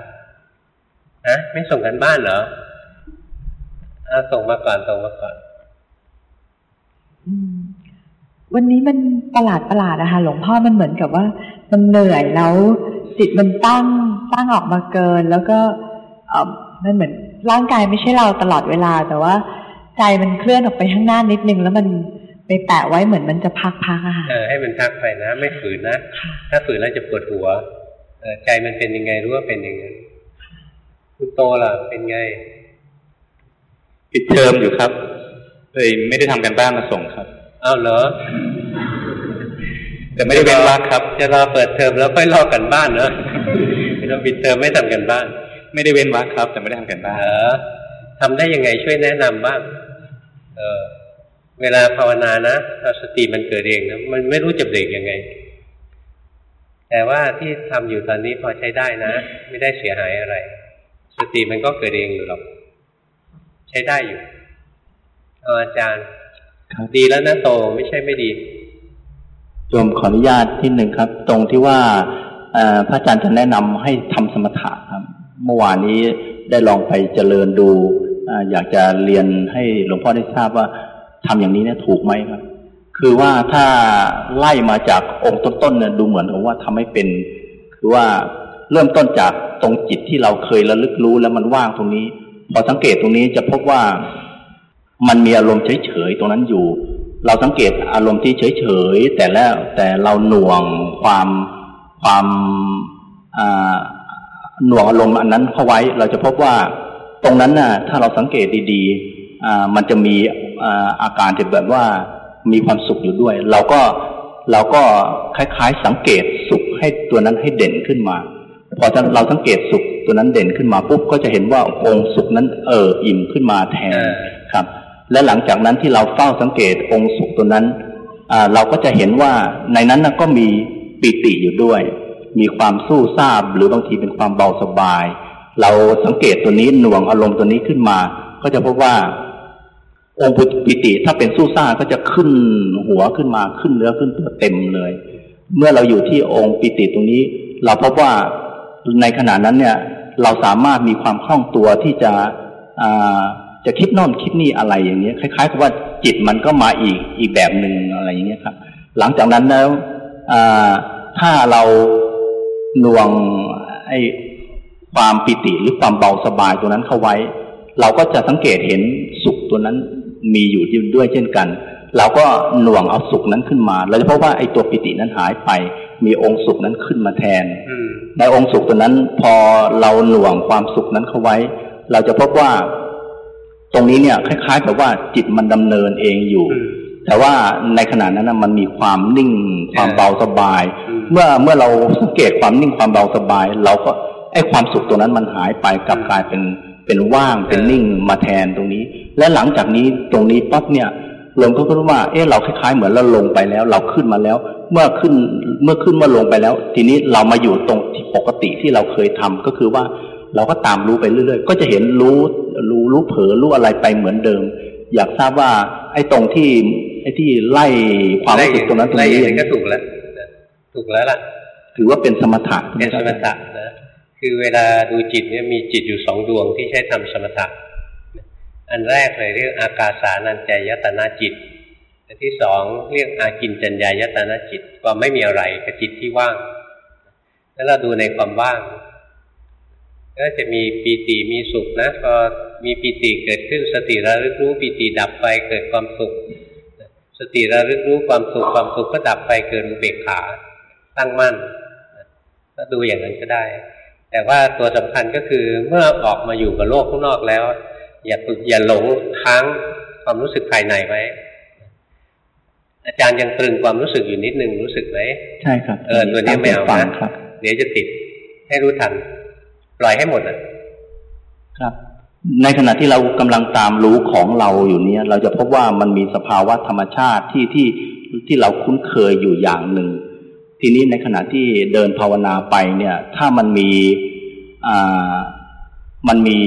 S2: ฮะไม่ส่งกันบ้านเหรออ้าวส่งมาก่อนส่งมาก่อน
S12: อืม วันนี้มันประหลาดประหลาดนะคะหลวงพ่อมันเหมือนกับว่า มันเหนื่อยแล้วจิตมันตั้งตั้งออกมาเกิน แล้วก็เออมันเหมือนร่างกายไม่ใช่เราตลอดเวลา แต่ว่าใจมันเคลื่อนออกไปข้างหน้านิดนึง แล้วมันไปแปะไว้เหมือนมันจะพักพักๆอะค่ะ
S2: เออให้มันพักไปนะ ไม่ฝืนนะถ้าฝืนแล้วจะปวดหัวเออใจมันเป็นยังไงรู้ว่าเป็นอย่างนั้นคุณโตล่ะเป็นไง
S13: ปิดเทอมอยู่ครับเลยไม่ได้ทำกันบ้านมาส่งครับ
S2: อ้าวเหรอ
S13: แต่ไม่ได้เว้นวรรคครับ
S2: จะรอเปิดเทอมแล้วค่อยลอกกันบ้านเนอะเราปิดเทอมไม่ทำกันบ้าน
S13: ไม่ได้เว้นวรรคครับ แต่ไม่ได้ทำกันบ้าน
S2: เออทำได้ยังไงช่วยแนะนำบ้าง เออ เวลาภาวนานะเราสติมันเกิดเองนะมันไม่รู้จะเบรกยังไง แต่ว่าที่ทำอยู่ตอนนี้พอใช้ได้นะ ไม่ได้เสียหายอะไร สติมันก็เกิดเองอยู่หรอก ใช้ได้อยู่เอาอาจารย์ ดีแล้วนะโตไม่ใช่ไม่ดี
S6: โยมขออนุญาตที่หนึ่งครับ ตรงที่ว่าพระอาจารย์จะแนะนำให้ทำสมถะครับ เมื่อวานนี้ได้ลองไปเจริญดูออยากจะเรียนให้หลวงพ่อได้ทราบว่าทำอย่างนี้เนี่ยถูกไหมครับ คือว่าถ้าไล่มาจากองค์ต้นๆเนี่ยดูเหมือนกับว่าทำให้เป็น คือว่าเริ่มต้นจากตรงจิตที่เราเคยระลึกรู้แล้วมันว่างตรงนี้ พอสังเกตตรงนี้จะพบว่า มันมีอารมณ์เฉยๆตรงนั้นอยู่ เราสังเกตอารมณ์ที่เฉยๆแต่แล้วแต่เราหน่วงความความอ่าหน่วงอารมณ์อันนั้นเข้าไว้ เราจะพบว่าตรงนั้นน่ะ ถ้าเราสังเกตดีๆอ่ามันจะมีอ่าอาการที่แบบว่ามีความสุขอยู่ด้วย เราก็เราก็คล้ายๆ สังเกตสุขให้ตัวนั้นให้เด่นขึ้นมา พอเราสังเกตสุขตัวนั้นเด่นขึ้นมาปุ๊บก็จะเห็นว่าองค์สุขนั้นเอออิ่มขึ้นมาแทนครับ และหลังจากนั้นที่เราเฝ้าสังเกตองค์สุขตัวนั้น เราก็จะเห็นว่าในนั้นก็มีปิติอยู่ด้วย มีความสู้ซาบหรือบางทีเป็นความเบาสบาย เราสังเกตตัวนี้หน่วงอารมณ์ตัวนี้ขึ้นมา ก็จะพบว่า องค์ปิติถ้าเป็นสู้ซ่าก็จะขึ้นหัวขึ้นมาขึ้นเนื้อขึ้นตัวเต็มเลย เมื่อเราอยู่ที่องค์ปิติตรงนี้ เราพบว่าในขณะนั้นเนี่ยเราสามารถมีความคล่องตัวที่จะ จะคิดโน่นคิดนี่อะไรอย่างเงี้ยคล้ายๆกับว่าจิตมันก็มาอีกอีกแบบหนึ่งอะไรอย่างเงี้ยครับ หลังจากนั้นแล้วอ่าถ้าเราหน่วงไอ้ความปิติหรือความเบาสบายตัวนั้นเข้าไว้ เราก็จะสังเกตเห็นสุขตัวนั้นมีอยู่ด้วยเช่นกัน เราก็หน่วงเอาสุขนั้นขึ้นมาเราจะพบว่าไอ้ตัวปิตินั้นหายไป มีองค์สุขนั้นขึ้นมาแทน
S2: อืม
S6: ในองค์สุขตัวนั้นพอเราหน่วงความสุขนั้นเข้าไว้ เราจะพบว่า ตรงนี้เนี่ยคล้าย ๆ กับว่าจิตมันดำเนินเองอยู่ แต่ว่าในขณะนั้นนะมันมีความนิ่งความเบาสบาย เมื่อเมื่อเราสังเกตความนิ่งความเบาสบาย เราก็ไอ้ความสุขตัวนั้นมันหายไปกลับกลายเป็นเป็นว่างเป็นนิ่งมาแทนตรงนี้ และหลังจากนี้ตรงนี้ปั๊บเนี่ยลงก็รู้ว่า เออเราคล้ายๆ เหมือนเราลงไปแล้ว เราขึ้นมาแล้ว เมื่อขึ้นเมื่อขึ้นเมื่อลงไปแล้ว ทีนี้เรามาอยู่ตรงที่ปกติที่เราเคยทำก็คือว่า เราก็ตามรู้ไปเรื่อย ๆ ก็จะเห็นรู้รู้รู้เผลอรู้อะไรไปเหมือนเดิม อยากทราบว่า ไอ้ตรงที่ ไอ้ที่ไล่ความรู้สึกตรงนั้นตรง
S2: ไล่
S6: นี้
S2: อย่างนี้ก็ถูกแล้วถูกแล้วล่ะ
S6: ถือว่าเป็นสมถะ
S2: เป็นสมถะนะคือเวลาดูจิตเนี่ยมีจิตอยู่สองดวงที่ใช้ทำสมถะอันแรกเลยเรียกอากาสานัญจายตนาจิตอันที่สองเรียกอากินจัญญายตนาจิตความไม่มีอะไรกับจิตที่ว่าง แล้วเราดูในความว่าง ก็จะมีปีติมีสุขนะพอมีปีติเกิดขึ้นสติระลึกรู้ปีติดับไปเกิดความสุข สติระลึกรู้ความสุขความสุขก็ดับไปเกิดอุเบกขาตั้งมั่นก็ดูอย่างนั้นก็ได้ แต่ว่าตัวสำคัญก็คือเมื่อออกมาอยู่กับโลกข้างนอกแล้ว อย่าฝึกอย่าหลงค้างความรู้สึกภายในไว้อาจารย์ยังตรึงความรู้สึกอยู่นิดนึงรู้สึกไหม
S22: ใช่ครับ
S2: เออตัวนี้ไม่เอา
S22: ฟัง
S2: นะครับเดี๋ยวจะติดให้รู้ทัน ปล่อยให้หมดอะ
S6: ครับ ในขณะที่เรากำลังตามรู้ของเราอยู่เนี้ยเราจะพบว่ามันมีสภาวะธรรมชาติที่ที่ที่เราคุ้นเคยอยู่อย่างหนึ่ง ทีนี้ในขณะที่เดินภาวนาไปเนี่ย ถ้ามันมีอ่ามันมี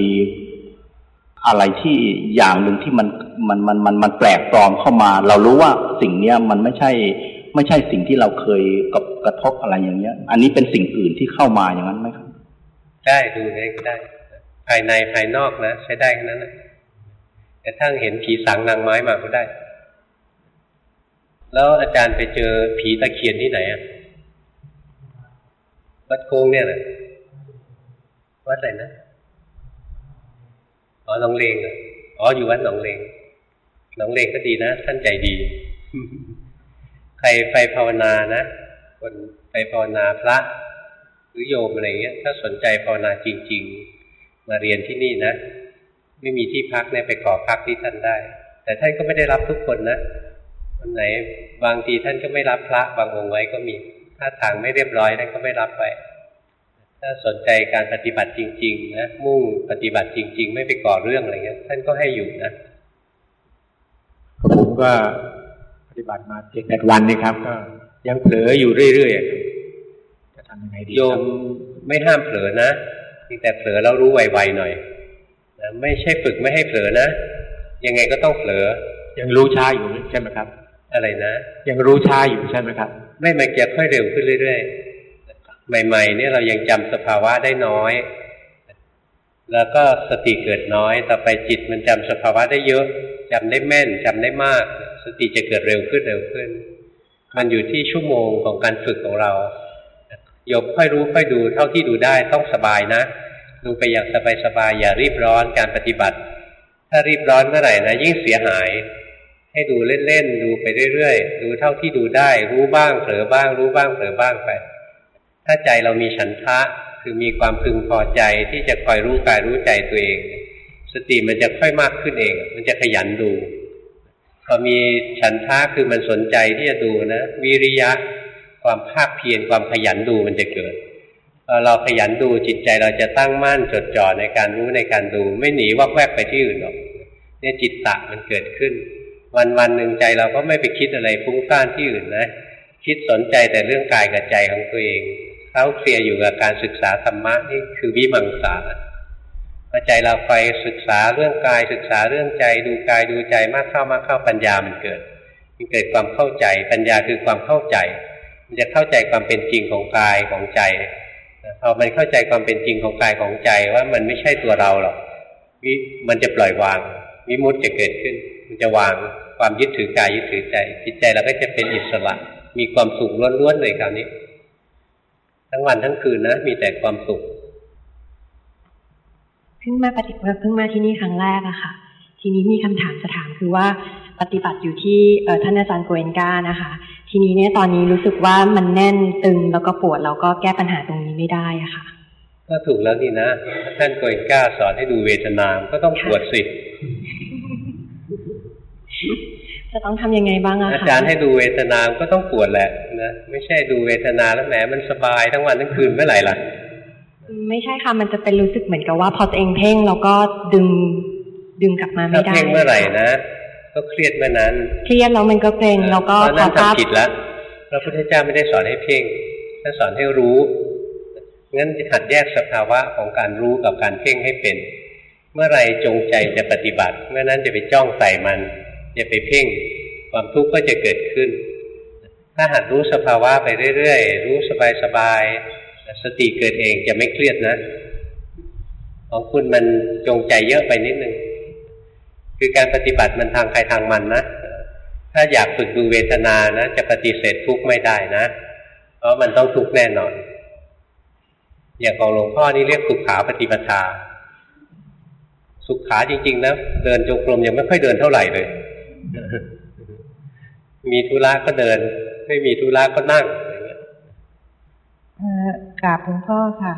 S6: อะไรที่อย่างหนึ่งที่มันมันมันมันมันแปลกปลอมเข้ามา เรารู้ว่าสิ่งเนี้ยมันไม่ใช่ ไม่ใช่สิ่งที่เราเคยกับกระทบอะไรอย่างเงี้ย อันนี้เป็นสิ่งอื่นที่เข้ามาอย่างนั้นไหมครับ
S2: ได้ดูได้ก็ได้ ภายในภายนอกนะใช้ได้แค่นั้นนะแต่ถ้าเห็นผีสางนางไม้มาก็ได้ แล้วอาจารย์ไปเจอผีตะเคียนที่ไหนอะวัดโค้งเนี่ยนะวัดอะไรนะอ๋อหนองเลงอ๋ออยู่วัดหนองเลงหนองเลงก็ดีนะท่านใจดี ใครไปภาวนานะคนไปภาวนาพระ หรือโยมอะไรเงี้ย ถ้าสนใจภาวนาจริง ๆ มาเรียนที่นี่นะ ไม่มีที่พักเนี่ยไปขอพักที่ท่านได้ แต่ท่านก็ไม่ได้รับทุกคนนะคนไหนบางทีท่านก็ไม่รับพระบางองค์ไว้ก็มี ถ้าทางไม่เรียบร้อยท่านก็ไม่รับไปถ้าสนใจการปฏิบัติจริง ๆ นะ มุ่งปฏิบัติจริง ๆ ไม่ไปก่อเรื่องอะไรเงี้ยท่านก็ให้อยู่นะ
S23: ผมก็ปฏิบัติมาเจ็ดแปดวันนี่ครับ ก็ยังเผลออยู่เรื่อยๆ
S2: โยมไม่ห้ามเผลอนะเพียงแต่เผลอแล้วรู้ไวๆหน่อยนะไม่ใช่ฝึกไม่ให้เผลอนะ ยังไงก็ต้องเผลอ
S23: ยังรู้ช้าอยู่ใช่ไหมครับ
S2: อะไรนะ
S23: ยังรู้ช้าอยู่ใช่ไหมครับ
S2: ไม่มันจะค่อยเร็วขึ้นเรื่อยๆ ใหม่ ๆ เนี่ยเรายังจำสภาวะได้น้อย แล้วก็สติเกิดน้อย ต่อไปจิตมันจำสภาวะได้เยอะจำได้แม่นจำได้มาก สติจะเกิดเร็วขึ้นเร็วขึ้น มันอยู่ที่ชั่วโมงของการฝึกของเรา โยมค่อยรู้ค่อยดูเท่าที่ดูได้ต้องสบายนะ ดูไปอย่างสบายๆอย่ารีบร้อนการปฏิบัติ ถ้ารีบร้อนเมื่อไหร่นะยิ่งเสียหาย ให้ดูเล่นๆดูไปเรื่อยๆดูเท่าที่ดูได้ รู้บ้างเผลอบ้าง รู้บ้างเผลอบ้างไป ถ้าใจเรามีฉันทะคือมีความพึงพอใจที่จะคอยรู้กายรู้ใจตัวเอง สติมันจะค่อยมากขึ้นเอง มันจะขยันดูพอมีฉันทะคือมันสนใจที่จะดูนะวิริยะ ความภาคเพียรความขยันดูมันจะเกิดพอเราขยันดูจิตใจเราจะตั้งมั่นจดจ่อในการรู้ในการดู ไม่หนีวักแวกไปที่อื่นหรอกเนี่ยจิตตะมันเกิดขึ้น วันวันหนึ่งใจเราก็ไม่ไปคิดอะไรฟุ้งซ่านที่อื่นนะคิดสนใจแต่เรื่องกายกับใจของตัวเองเขาเคลียร์อยู่กับการศึกษาธรรมะนี่คือวิมังสาพอใจเราไปศึกษาเรื่องกายศึกษาเรื่องใจดูกายดูใจมากเข้ามากเข้าปัญญามันเกิด มันเกิดความเข้าใจปัญญาคือความเข้าใจ มันจะเข้าใจความเป็นจริงของกายของใจพอมันเข้าใจความเป็นจริงของกายของใจว่ามันไม่ใช่ตัวเราหรอกวิมันจะปล่อยวางวิมุตจะเกิดขึ้น มันจะวางความยึดถือกายยึดถือใจ จิตใจเราก็จะเป็นอิสระ มีความสุขล้วนๆเลยคราวนี้ ทั้งวันทั้งคืนนะมีแต่ความสุข
S12: เพิ่งมาปฏิบัติเพิ่งมาที่นี่ครั้งแรกอะค่ะ ทีนี้มีคำถามจะถามคือว่า ปฏิบัติอยู่ที่ท่านอาจารย์โกเอนกานะคะ ทีนี้เนี่ยตอนนี้รู้สึกว่ามันแน่นตึงแล้วก็ปวดแล้วก็แก้ปัญหาตรงนี้ไม่ได้อะค่ะ
S2: ก็ถูกแล้วนี่นะท่านโกเอนกาสอนให้ดูเวทนามก็ต้องปวดสิ
S12: จะต้องทำยังไงบ้างอะคะ
S2: อาจารย์ให้ดูเวทนามก็ต้องปวดแหละนะไม่ใช่ดูเวทนาแล้วแหมมันสบายทั้งวันทั้งคืนเมื่อไหร่ล่ะ
S12: ไม่ใช่ค่ะมันจะเป็นรู้สึกเหมือนกับว่าพอตัวเองเพ่งแล้วก็ดึงดึงกลับมาไม่
S2: ถ้า
S12: ได้
S2: เพ่งเมื่อไหร่นะ ก็เครียดเมื่อนั้น
S12: เครียดแล้วมันก็เกรงแล้วก็
S2: ตอน
S12: พ
S2: นั้
S12: อนทราบ
S2: ทำผิดแล้วพระพุทธเจ้าไม่ได้สอนให้เพ่งท่านสอนให้รู้งั้นหัดแยกสภาวะของการรู้กับการเพ่งให้เป็น เมื่อไหรจงใจจะปฏิบัติเมื่อนั้นจะไปจ้องใส่มันจะไปเพ่ง ความทุกข์ก็จะเกิดขึ้น ถ้าหัดรู้สภาวะไปเรื่อยๆ รู้สบายๆ สติเกิดเองจะไม่เครียดนะ ของคุณมันจงใจเยอะไปนิดนึง คือการปฏิบัติมันทางใครทางมันนะ ถ้าอยากฝึกดูเวทนานะ จะปฏิเสธทุกข์ไม่ได้นะ เพราะมันต้องทุกข์แน่นอน อย่างของหลวงพ่อนี่เรียกสุขาปฏิปทา สุขาจริง ๆ นะ เดินจงกรมยังไม่ค่อยเดินเท่าไหร่เลย มีธุระก็เดิน ไม่มีธุระก็นั่ง
S12: เอ่อกราบหลวงพ่อค่ะ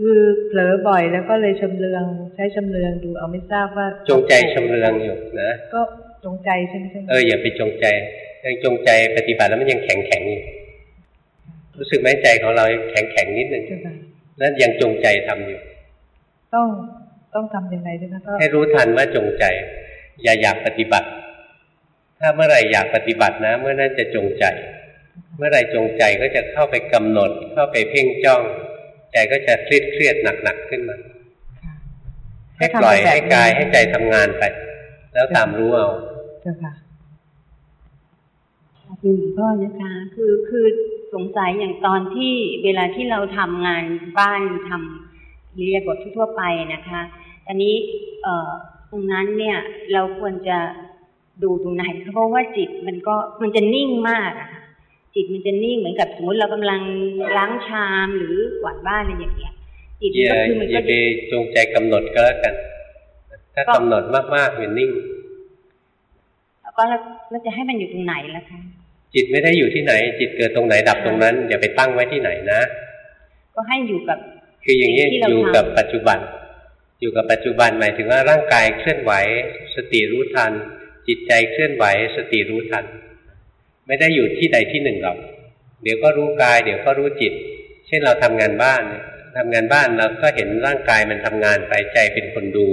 S12: คือเผลอบ่อยแล้วก็เลยชำเลืองใช้ชำเลืองดูเอาไม่ทราบว่า
S2: จงใจชำเลืองอยู่นะ
S12: ก็จงใจใช่ไหมใช่ไหม
S2: เอออย่าไปจงใจยังจงใจปฏิบัติแล้วมันยังแข็งแข็งอยู่รู้สึกไหมใจของเรายังแข็งแข็งนิดนึงนั่นยังจงใจทำอยู่
S12: ต้องต้องทำยังไงด้วยนะก็
S2: ให้รู้ทันว่าจงใจ อย่าอยากปฏิบัติ ถ้าเมื่อไหร่อยากปฏิบัตินะ เมื่อนั้นจะจงใจ เมื่อไหร่จงใจก็จะเข้าไปกำหนด เข้าไปเพ่งจ้อง ใจก็จะเครียดเครียดหนักหนักๆขึ้นมาให้ปล่อยให้กายให้ใจทำงานไป แล้วตามรู้เอา
S12: เจ้าค่ะ
S24: คือหลวงพ่อนะคะคือคือสงสัยอย่างตอนที่เวลาที่เราทำงานบ้านทำเรียบททั่วๆไปนะคะอันนี้เอ่อตรงนั้นเนี่ย เราควรจะดูตรงไหนเพราะว่าจิตมันก็มันจะนิ่งมากอะค่ะ จิตมันจะนิ่งเหมือนกับสมมติเรากำลังล้างชามหรือกวาดบ้านอะไรอย่างเงี้ย จิต
S2: อ
S24: มัน
S2: ย่า
S24: ก็คือมัน
S2: อ
S24: ก็
S2: ย่าไปจงใจกำหนดก็แล้วกัน ถ้ากำหนดมากๆมันนิ่ง
S24: แล้วก็แล้วแล้วจะให้มันอยู่ตรงไหนล่ะคะ
S2: จิตไม่ได้อยู่ที่ไหน จิตเกิดตรงไหนดับตรงนั้น อย่าไปตั้งไว้ที่ไหนนะ
S24: ก็ให้อยู่กับ
S2: คืออย่างนี้
S24: สิ่งที่เรา
S2: อยู่กับ
S24: ทำ
S2: ปัจจุบัน อยู่กับปัจจุบันหมายถึงว่าร่างกายเคลื่อนไหว สติรู้ทัน จิตใจเคลื่อนไหว สติรู้ทัน ไม่ได้อยู่ที่ใดที่หนึ่งหรอก เดี๋ยวก็รู้กาย เดี๋ยวก็รู้จิต เช่นเราทำงานบ้านทำงานบ้านเราก็เห็นร่างกายมันทำงานไปใจเป็นคนดู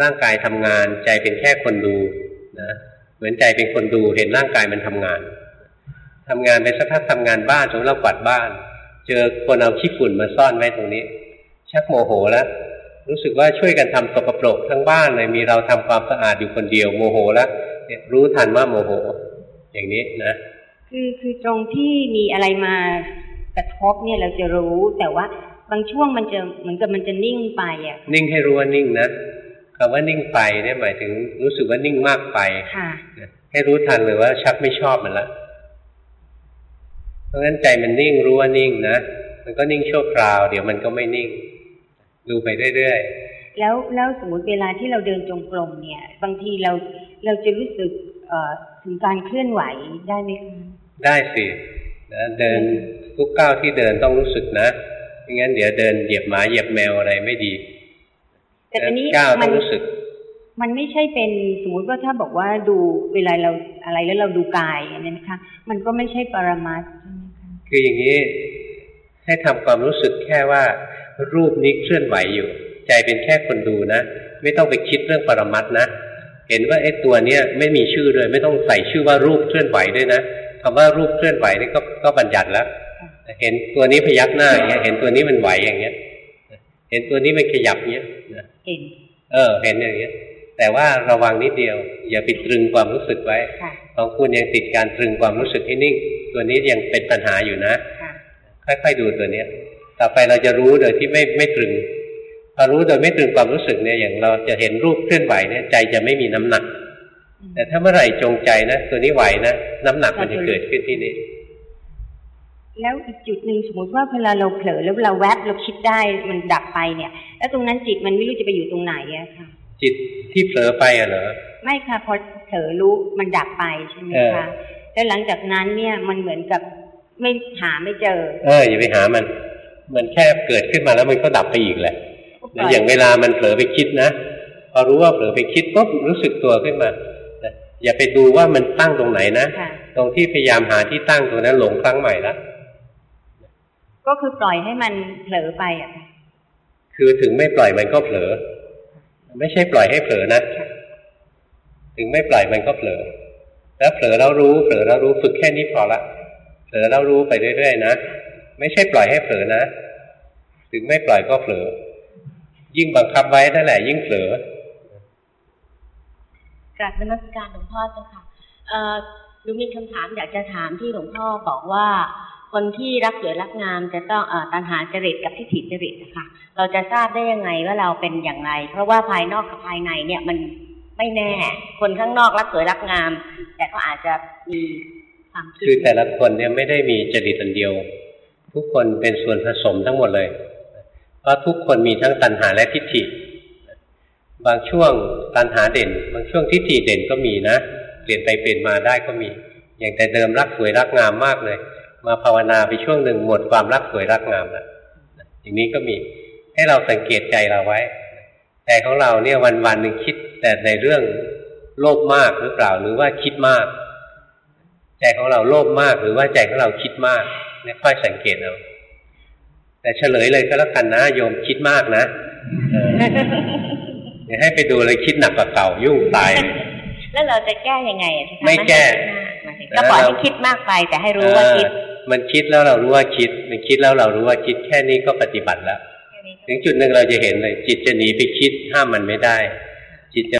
S2: ร่างกายทำงานใจเป็นแค่คนดูนะเหมือนใจเป็นคนดูเห็นร่างกายมันทำงานทำงานไปสักพักทำงานบ้านสมมติเรากวาดบ้าน เจอคนเอาขี้ฝุ่นมาซ่อนไว้ตรงนี้ ชักโมโหแล้วรู้สึกว่าช่วยกันทำตกปรกทั้งบ้านเลยมีเราทำความสะอาดอยู่คนเดียวโมโหแล้วเนี่ยรู้ทันว่าโมโห อย่างนี้นะ
S24: คือคือตรงที่มีอะไรมากระทบเนี่ยเราจะรู้แต่ว่าบางช่วงมันจะเหมือนกับมันจะนิ่งไปอะ
S2: นิ่งให้รู้ว่านิ่งนะคำว่านิ่งไปเนี่ยหมายถึงรู้สึกว่านิ่งมากไป
S24: ค่ะ
S2: ให้รู้ทันเลยว่าชักไม่ชอบมันละเพราะงั้นใจมันนิ่งรู้ว่านิ่งนะมันก็นิ่งชั่วคราว เดี๋ยวมันก็ไม่นิ่ง ดูไปเรื่อย
S24: แล้วแล้วสมมติเวลาที่เราเดินจงกรมเนี่ย บางทีเราเราจะรู้สึกเอ่อ ถึงการเคลื่อนไหวได้ไหมคะ
S2: ๆได้สินะเดินทุกก้าวที่เดินต้องรู้สึกนะไม่งั้นเดี๋ยวเดินเหยียบหมาเหยียบแมวอะไรไม่ดี
S24: แต่ทีนี้
S2: ก้าว
S24: มั
S2: ต้องรู้สึก
S24: มันไม่ใช่เป็นสมมุติว่าถ้าบอกว่าดูเวลาเราอะไรแล้วเราดูกายอันนี้นะคะ มันก็ไม่ใช่ปรมัตถ์
S2: คืออย่างนี้ให้ทำความรู้สึกแค่ว่า รูปนี้เคลื่อนไหวอยู่ ใจเป็นแค่คนดูนะ ไม่ต้องไปคิดเรื่องปรมัตถ์นะ เห็นว่าไอ้ตัวเนี้ยไม่มีชื่อเลยไม่ต้องใส่ชื่อว่ารูปเคลื่อนไหวด้วยนะคำว่ารูปเคลื่อนไหวนี่ก็ก็บัญญัติแล้วเห็นตัวนี้พยักหน้าอย่างเงี้ย เห็นตัวนี้มันไหวอย่างเงี้ย เห็นตัวนี้มันขยับเงี้ยนะ
S24: เห็น
S2: เออ เห็นอย่างเงี้ย แต่ว่าระวังนิดเดียว อย่าไปตรึงความรู้สึกไว้
S24: ค่ะ
S2: ของคุณยังติดการตรึงความรู้สึกให้นิ่ง ตัวนี้ยังเป็นปัญหาอยู่นะ
S24: ค่ะ
S2: ค่อยๆดูตัวเนี้ย ต่อไปเราจะรู้โดยที่ไม่ไม่ตรึง พอรู้โดยไม่ตรึงความรู้สึกเนี่ยอย่างเราจะเห็นรูปเคลื่อนไหวเนี่ยใจจะไม่มีน้ำหนัก แต่ถ้าเมื่อไหร่จงใจนะตัวนี้ไหวนะน้ำหนักมันจะเกิดขึ้นที่นี่
S24: แล้วอีกจุดหนึ่งสมมติว่าเวลาเราเผลอแล้วเราแวบเราคิดได้มันดับไปเนี่ย แล้วตรงนั้นจิตมันไม่รู้จะไปอยู่ตรงไหนอะค่ะ
S2: จิตที่เผลอไปอะเหรอ
S24: ไม่ค่ะพอเผลอรู้มันดับไปใช่ไหม
S2: เออ
S24: คะแล้วหลังจากนั้นเนี่ยมันเหมือนกับไม่หาไม่เจอ
S2: เอออย่าไปหามัน มันแค่เกิดขึ้นมาแล้วมันก็ดับไปอีกแหละ นะอย่างเวลามันเผลอไปคิดนะพอรู้ว่าเผลอไปคิดปุ๊บรู้สึกตัวขึ้นมานะอย่าไปดูว่ามันตั้งตรงไหนนะ
S24: ค่ะ
S2: ตรงที่พยายามหาที่ตั้งตรงนั้นหลงครั้งใหม่ละ
S24: ก็คือปล่อยให้มันเผลอไปอะค่ะ
S2: คือถึงไม่ปล่อยมันก็เผลอ ไม่ใช่ปล่อยให้เผลอนะ ถึงไม่ปล่อยมันก็เผลอ แล้วเผลอแล้วรู้เผลอแล้วรู้ฝึกแค่นี้พอละเผลอแล้วรู้ไปเรื่อยๆนะ ไม่ใช่ปล่อยให้เผลอนะ ถึงไม่ปล่อยก็เผลอ ยิ่งบังคับไว้นั่นแหละยิ่งเผลอ
S25: กราบนมัสการหลวงพ่อเจ้าค่ะเอ่อหนูมีคำถามอยากจะถามที่หลวงพ่อบอกว่า คนที่รักสวยรักงามจะต้องเอ่อตัณหาจริตกับทิฏฐิจริตนะคะเราจะทราบได้ยังไงว่าเราเป็นอย่างไร เพราะว่าภายนอกกับภายในเนี่ยมันไม่แน่ คนข้างนอกรักสวยรักงาม แต่ก็อาจจะมีความคิด
S2: คือแต่ละคนเนี่ยไม่ได้มีจริตอันเดียวคทุกคนเป็นส่วนผสมทั้งหมดเลยเพ ราะทุกคนมีทั้งตัณหาและทิฏฐิ บางช่วงตัณหาเด่น บางช่วงทิฏฐิเด่นก็มีนะ เปลี่ยนไปเปลี่ยนมาได้ก็มี อย่างแต่เดิมรักสวยรักงามมากเลย มาภาวนาไปช่วงหนึ่งหมดความรักสวยรักงามแล้วอย่างนี้ก็มีให้เราสังเกตใจเราไว้ใจของเราเนี่ยวันวันหนึ่งคิด แต่ในเรื่องโลภมากหรือเปล่าหรือว่าคิดมาก ใจของเราโลภมากหรือว่าใจของเราคิดมากเนี่ยค่อยสังเกตเอา แต่เฉลยเลยก็แล้วกันนะโยมคิดมากนะเดี๋ยวให้ไปดูเลยคิดหนักกว่าเก่ายุ่งตาย
S25: แล้วเราจะแก้ยังไงอะคะ
S2: ไม่แก้
S25: ก็ปล่อยให้คิดมากไปแต่ให้รู้ว่าคิด
S2: เออมันคิดแล้วเรารู้ว่าคิด มันคิดแล้วเรารู้ว่าคิดแค่นี้ก็ปฏิบัติแล้ว ถึงจุดหนึ่งเราจะเห็นเลย จิตจะหนีไปคิดห้ามมันไม่ได้ จิตจะ